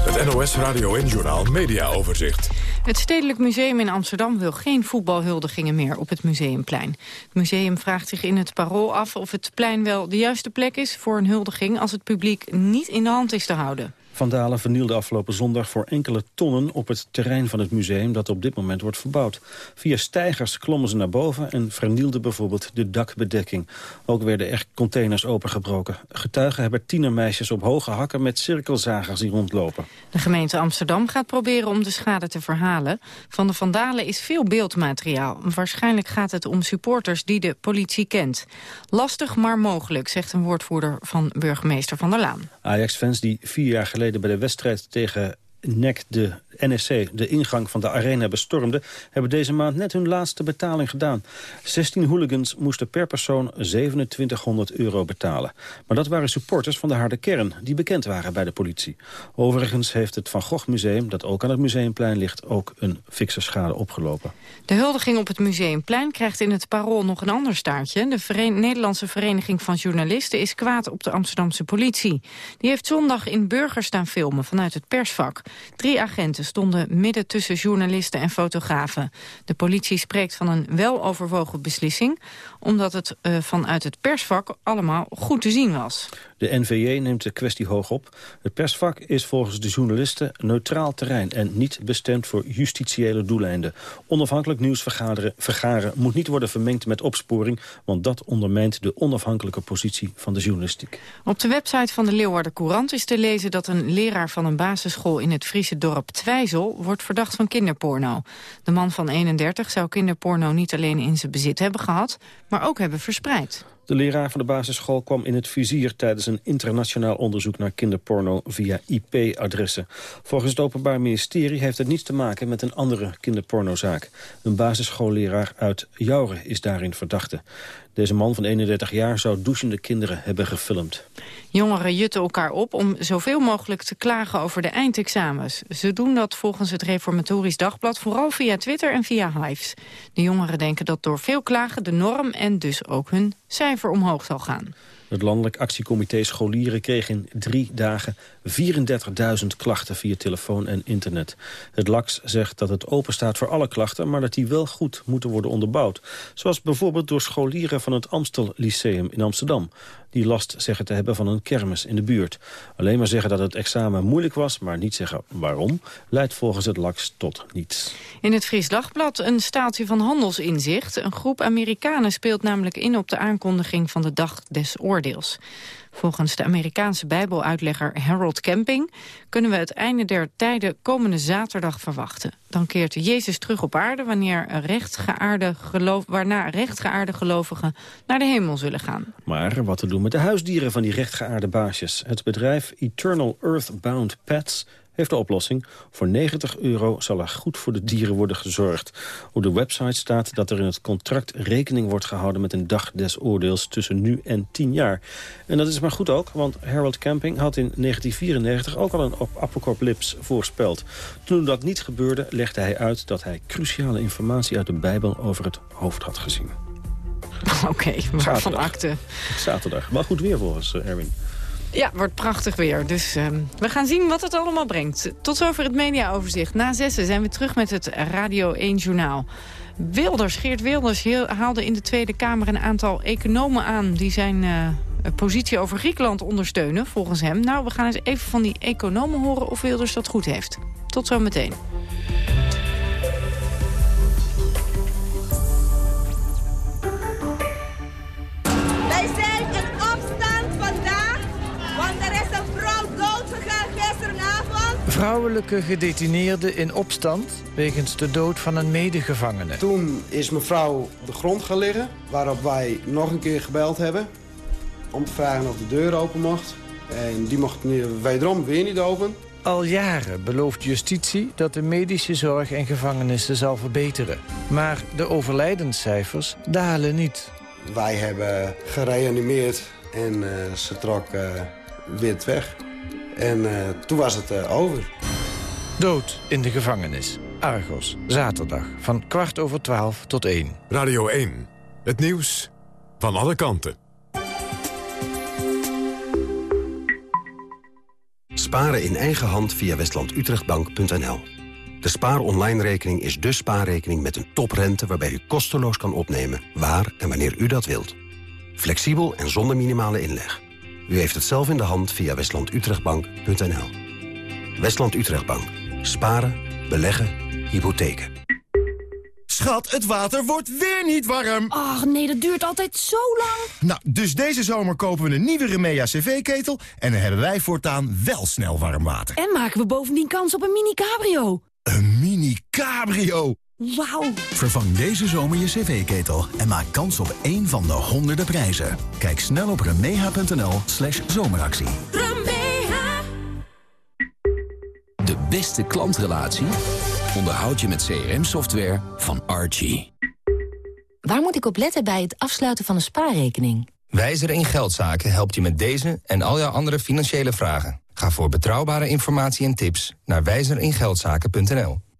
Het NOS Radio en Journaal Media Overzicht. Het Stedelijk Museum in Amsterdam wil geen voetbalhuldigingen meer op het Museumplein. Het museum vraagt zich in het parool af of het plein wel de juiste plek is voor een huldiging als het publiek niet in de hand is te houden. Vandalen vernielde afgelopen zondag voor enkele tonnen op het terrein van het museum dat op dit moment wordt verbouwd. Via stijgers klommen ze naar boven en vernielden bijvoorbeeld de dakbedekking. Ook werden er containers opengebroken. Getuigen hebben tienermeisjes op hoge hakken met cirkelzagers die rondlopen. De gemeente Amsterdam gaat proberen om de schade te verhalen. Van de vandalen is veel beeldmateriaal. Waarschijnlijk gaat het om supporters die de politie kent. Lastig maar mogelijk, zegt een woordvoerder van burgemeester Van der Laan. Ajax-fans die vier jaar geleden bij de wedstrijd tegen NEC de NSC de ingang van de arena bestormde... hebben deze maand net hun laatste betaling gedaan. 16 hooligans moesten per persoon 2700 euro betalen. Maar dat waren supporters van de harde kern, die bekend waren bij de politie. Overigens heeft het Van Gogh Museum, dat ook aan het Museumplein ligt... ook een fikse schade opgelopen. De huldiging op het Museumplein krijgt in het parool nog een ander staartje. De Nederlandse Vereniging van Journalisten is kwaad op de Amsterdamse politie. Die heeft zondag in burgers staan filmen vanuit het persvak. Drie agenten stonden midden tussen journalisten en fotografen. De politie spreekt van een weloverwogen beslissing... omdat het uh, vanuit het persvak allemaal goed te zien was. De NVJ neemt de kwestie hoog op. Het persvak is volgens de journalisten neutraal terrein... en niet bestemd voor justitiële doeleinden. Onafhankelijk nieuws vergaren, vergaren moet niet worden vermengd met opsporing... want dat ondermijnt de onafhankelijke positie van de journalistiek. Op de website van de Leeuwarden Courant is te lezen... dat een leraar van een basisschool in het Friese dorp Twijzel... wordt verdacht van kinderporno. De man van 31 zou kinderporno niet alleen in zijn bezit hebben gehad... maar ook hebben verspreid. De leraar van de basisschool kwam in het vizier tijdens een internationaal onderzoek naar kinderporno via IP-adressen. Volgens het Openbaar Ministerie heeft het niets te maken met een andere kinderpornozaak. Een basisschoolleraar uit Jouren is daarin verdachte. Deze man van 31 jaar zou douchende kinderen hebben gefilmd. Jongeren jutten elkaar op om zoveel mogelijk te klagen over de eindexamens. Ze doen dat volgens het Reformatorisch Dagblad vooral via Twitter en via Hives. De jongeren denken dat door veel klagen de norm en dus ook hun cijfer omhoog zal gaan. Het Landelijk Actiecomité Scholieren kreeg in drie dagen 34.000 klachten via telefoon en internet. Het LAX zegt dat het open staat voor alle klachten, maar dat die wel goed moeten worden onderbouwd. Zoals bijvoorbeeld door scholieren van het Amstel Lyceum in Amsterdam. Die last zeggen te hebben van een kermis in de buurt. Alleen maar zeggen dat het examen moeilijk was, maar niet zeggen waarom, leidt volgens het LAX tot niets. In het Fries Dagblad een staaltje van handelsinzicht. Een groep Amerikanen speelt namelijk in op de aankondiging van de Dag des Oordeels. Volgens de Amerikaanse bijbeluitlegger Harold Camping... kunnen we het einde der tijden komende zaterdag verwachten. Dan keert Jezus terug op aarde wanneer rechtgeaarde geloof, waarna rechtgeaarde gelovigen naar de hemel zullen gaan. Maar wat te doen met de huisdieren van die rechtgeaarde baasjes? Het bedrijf Eternal Earthbound Pets heeft de oplossing. Voor 90 euro zal er goed voor de dieren worden gezorgd. Op de website staat dat er in het contract rekening wordt gehouden... met een dag des oordeels tussen nu en 10 jaar. En dat is maar goed ook, want Harold Camping had in 1994 ook al een apocalyps voorspeld. Toen dat niet gebeurde, legde hij uit dat hij cruciale informatie uit de Bijbel over het hoofd had gezien. Oké, okay, maar van akte. Zaterdag. Maar goed weer volgens uh, Erwin. Ja, wordt prachtig weer. Dus uh, we gaan zien wat het allemaal brengt. Tot zover het mediaoverzicht. Na zessen zijn we terug met het Radio 1 Journaal. Wilders, Geert Wilders haalde in de Tweede Kamer een aantal economen aan... die zijn uh, positie over Griekenland ondersteunen, volgens hem. Nou, we gaan eens even van die economen horen of Wilders dat goed heeft. Tot zometeen. Wij vrouwelijke gedetineerde in opstand... wegens de dood van een medegevangene. Toen is mevrouw op de grond gaan liggen, waarop wij nog een keer gebeld hebben... om te vragen of de deur open mocht. En die mocht wederom weer niet open. Al jaren belooft justitie dat de medische zorg in gevangenissen zal verbeteren. Maar de overlijdenscijfers dalen niet. Wij hebben gereanimeerd en uh, ze trok uh, wit weg. En uh, toen was het over. Dood in de gevangenis. Argos, zaterdag, van kwart over twaalf tot één. Radio 1, het nieuws van alle kanten. Sparen in eigen hand via westlandutrechtbank.nl. De Spaar Online rekening is de spaarrekening met een toprente... waarbij u kosteloos kan opnemen waar en wanneer u dat wilt. Flexibel en zonder minimale inleg. U heeft het zelf in de hand via westlandutrechtbank.nl. Westland Utrechtbank. Sparen, beleggen, hypotheken. Schat, het water wordt weer niet warm. Ach nee, dat duurt altijd zo lang. Nou, dus deze zomer kopen we een nieuwe Remea cv-ketel... en dan hebben wij voortaan wel snel warm water. En maken we bovendien kans op een mini-cabrio. Een mini-cabrio? Wauw. Vervang deze zomer je cv-ketel en maak kans op één van de honderden prijzen. Kijk snel op remeha.nl slash zomeractie. Remeha. De beste klantrelatie onderhoud je met CRM-software van Archie. Waar moet ik op letten bij het afsluiten van een spaarrekening? Wijzer in Geldzaken helpt je met deze en al jouw andere financiële vragen. Ga voor betrouwbare informatie en tips naar wijzeringeldzaken.nl.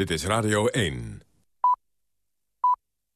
Dit is Radio 1.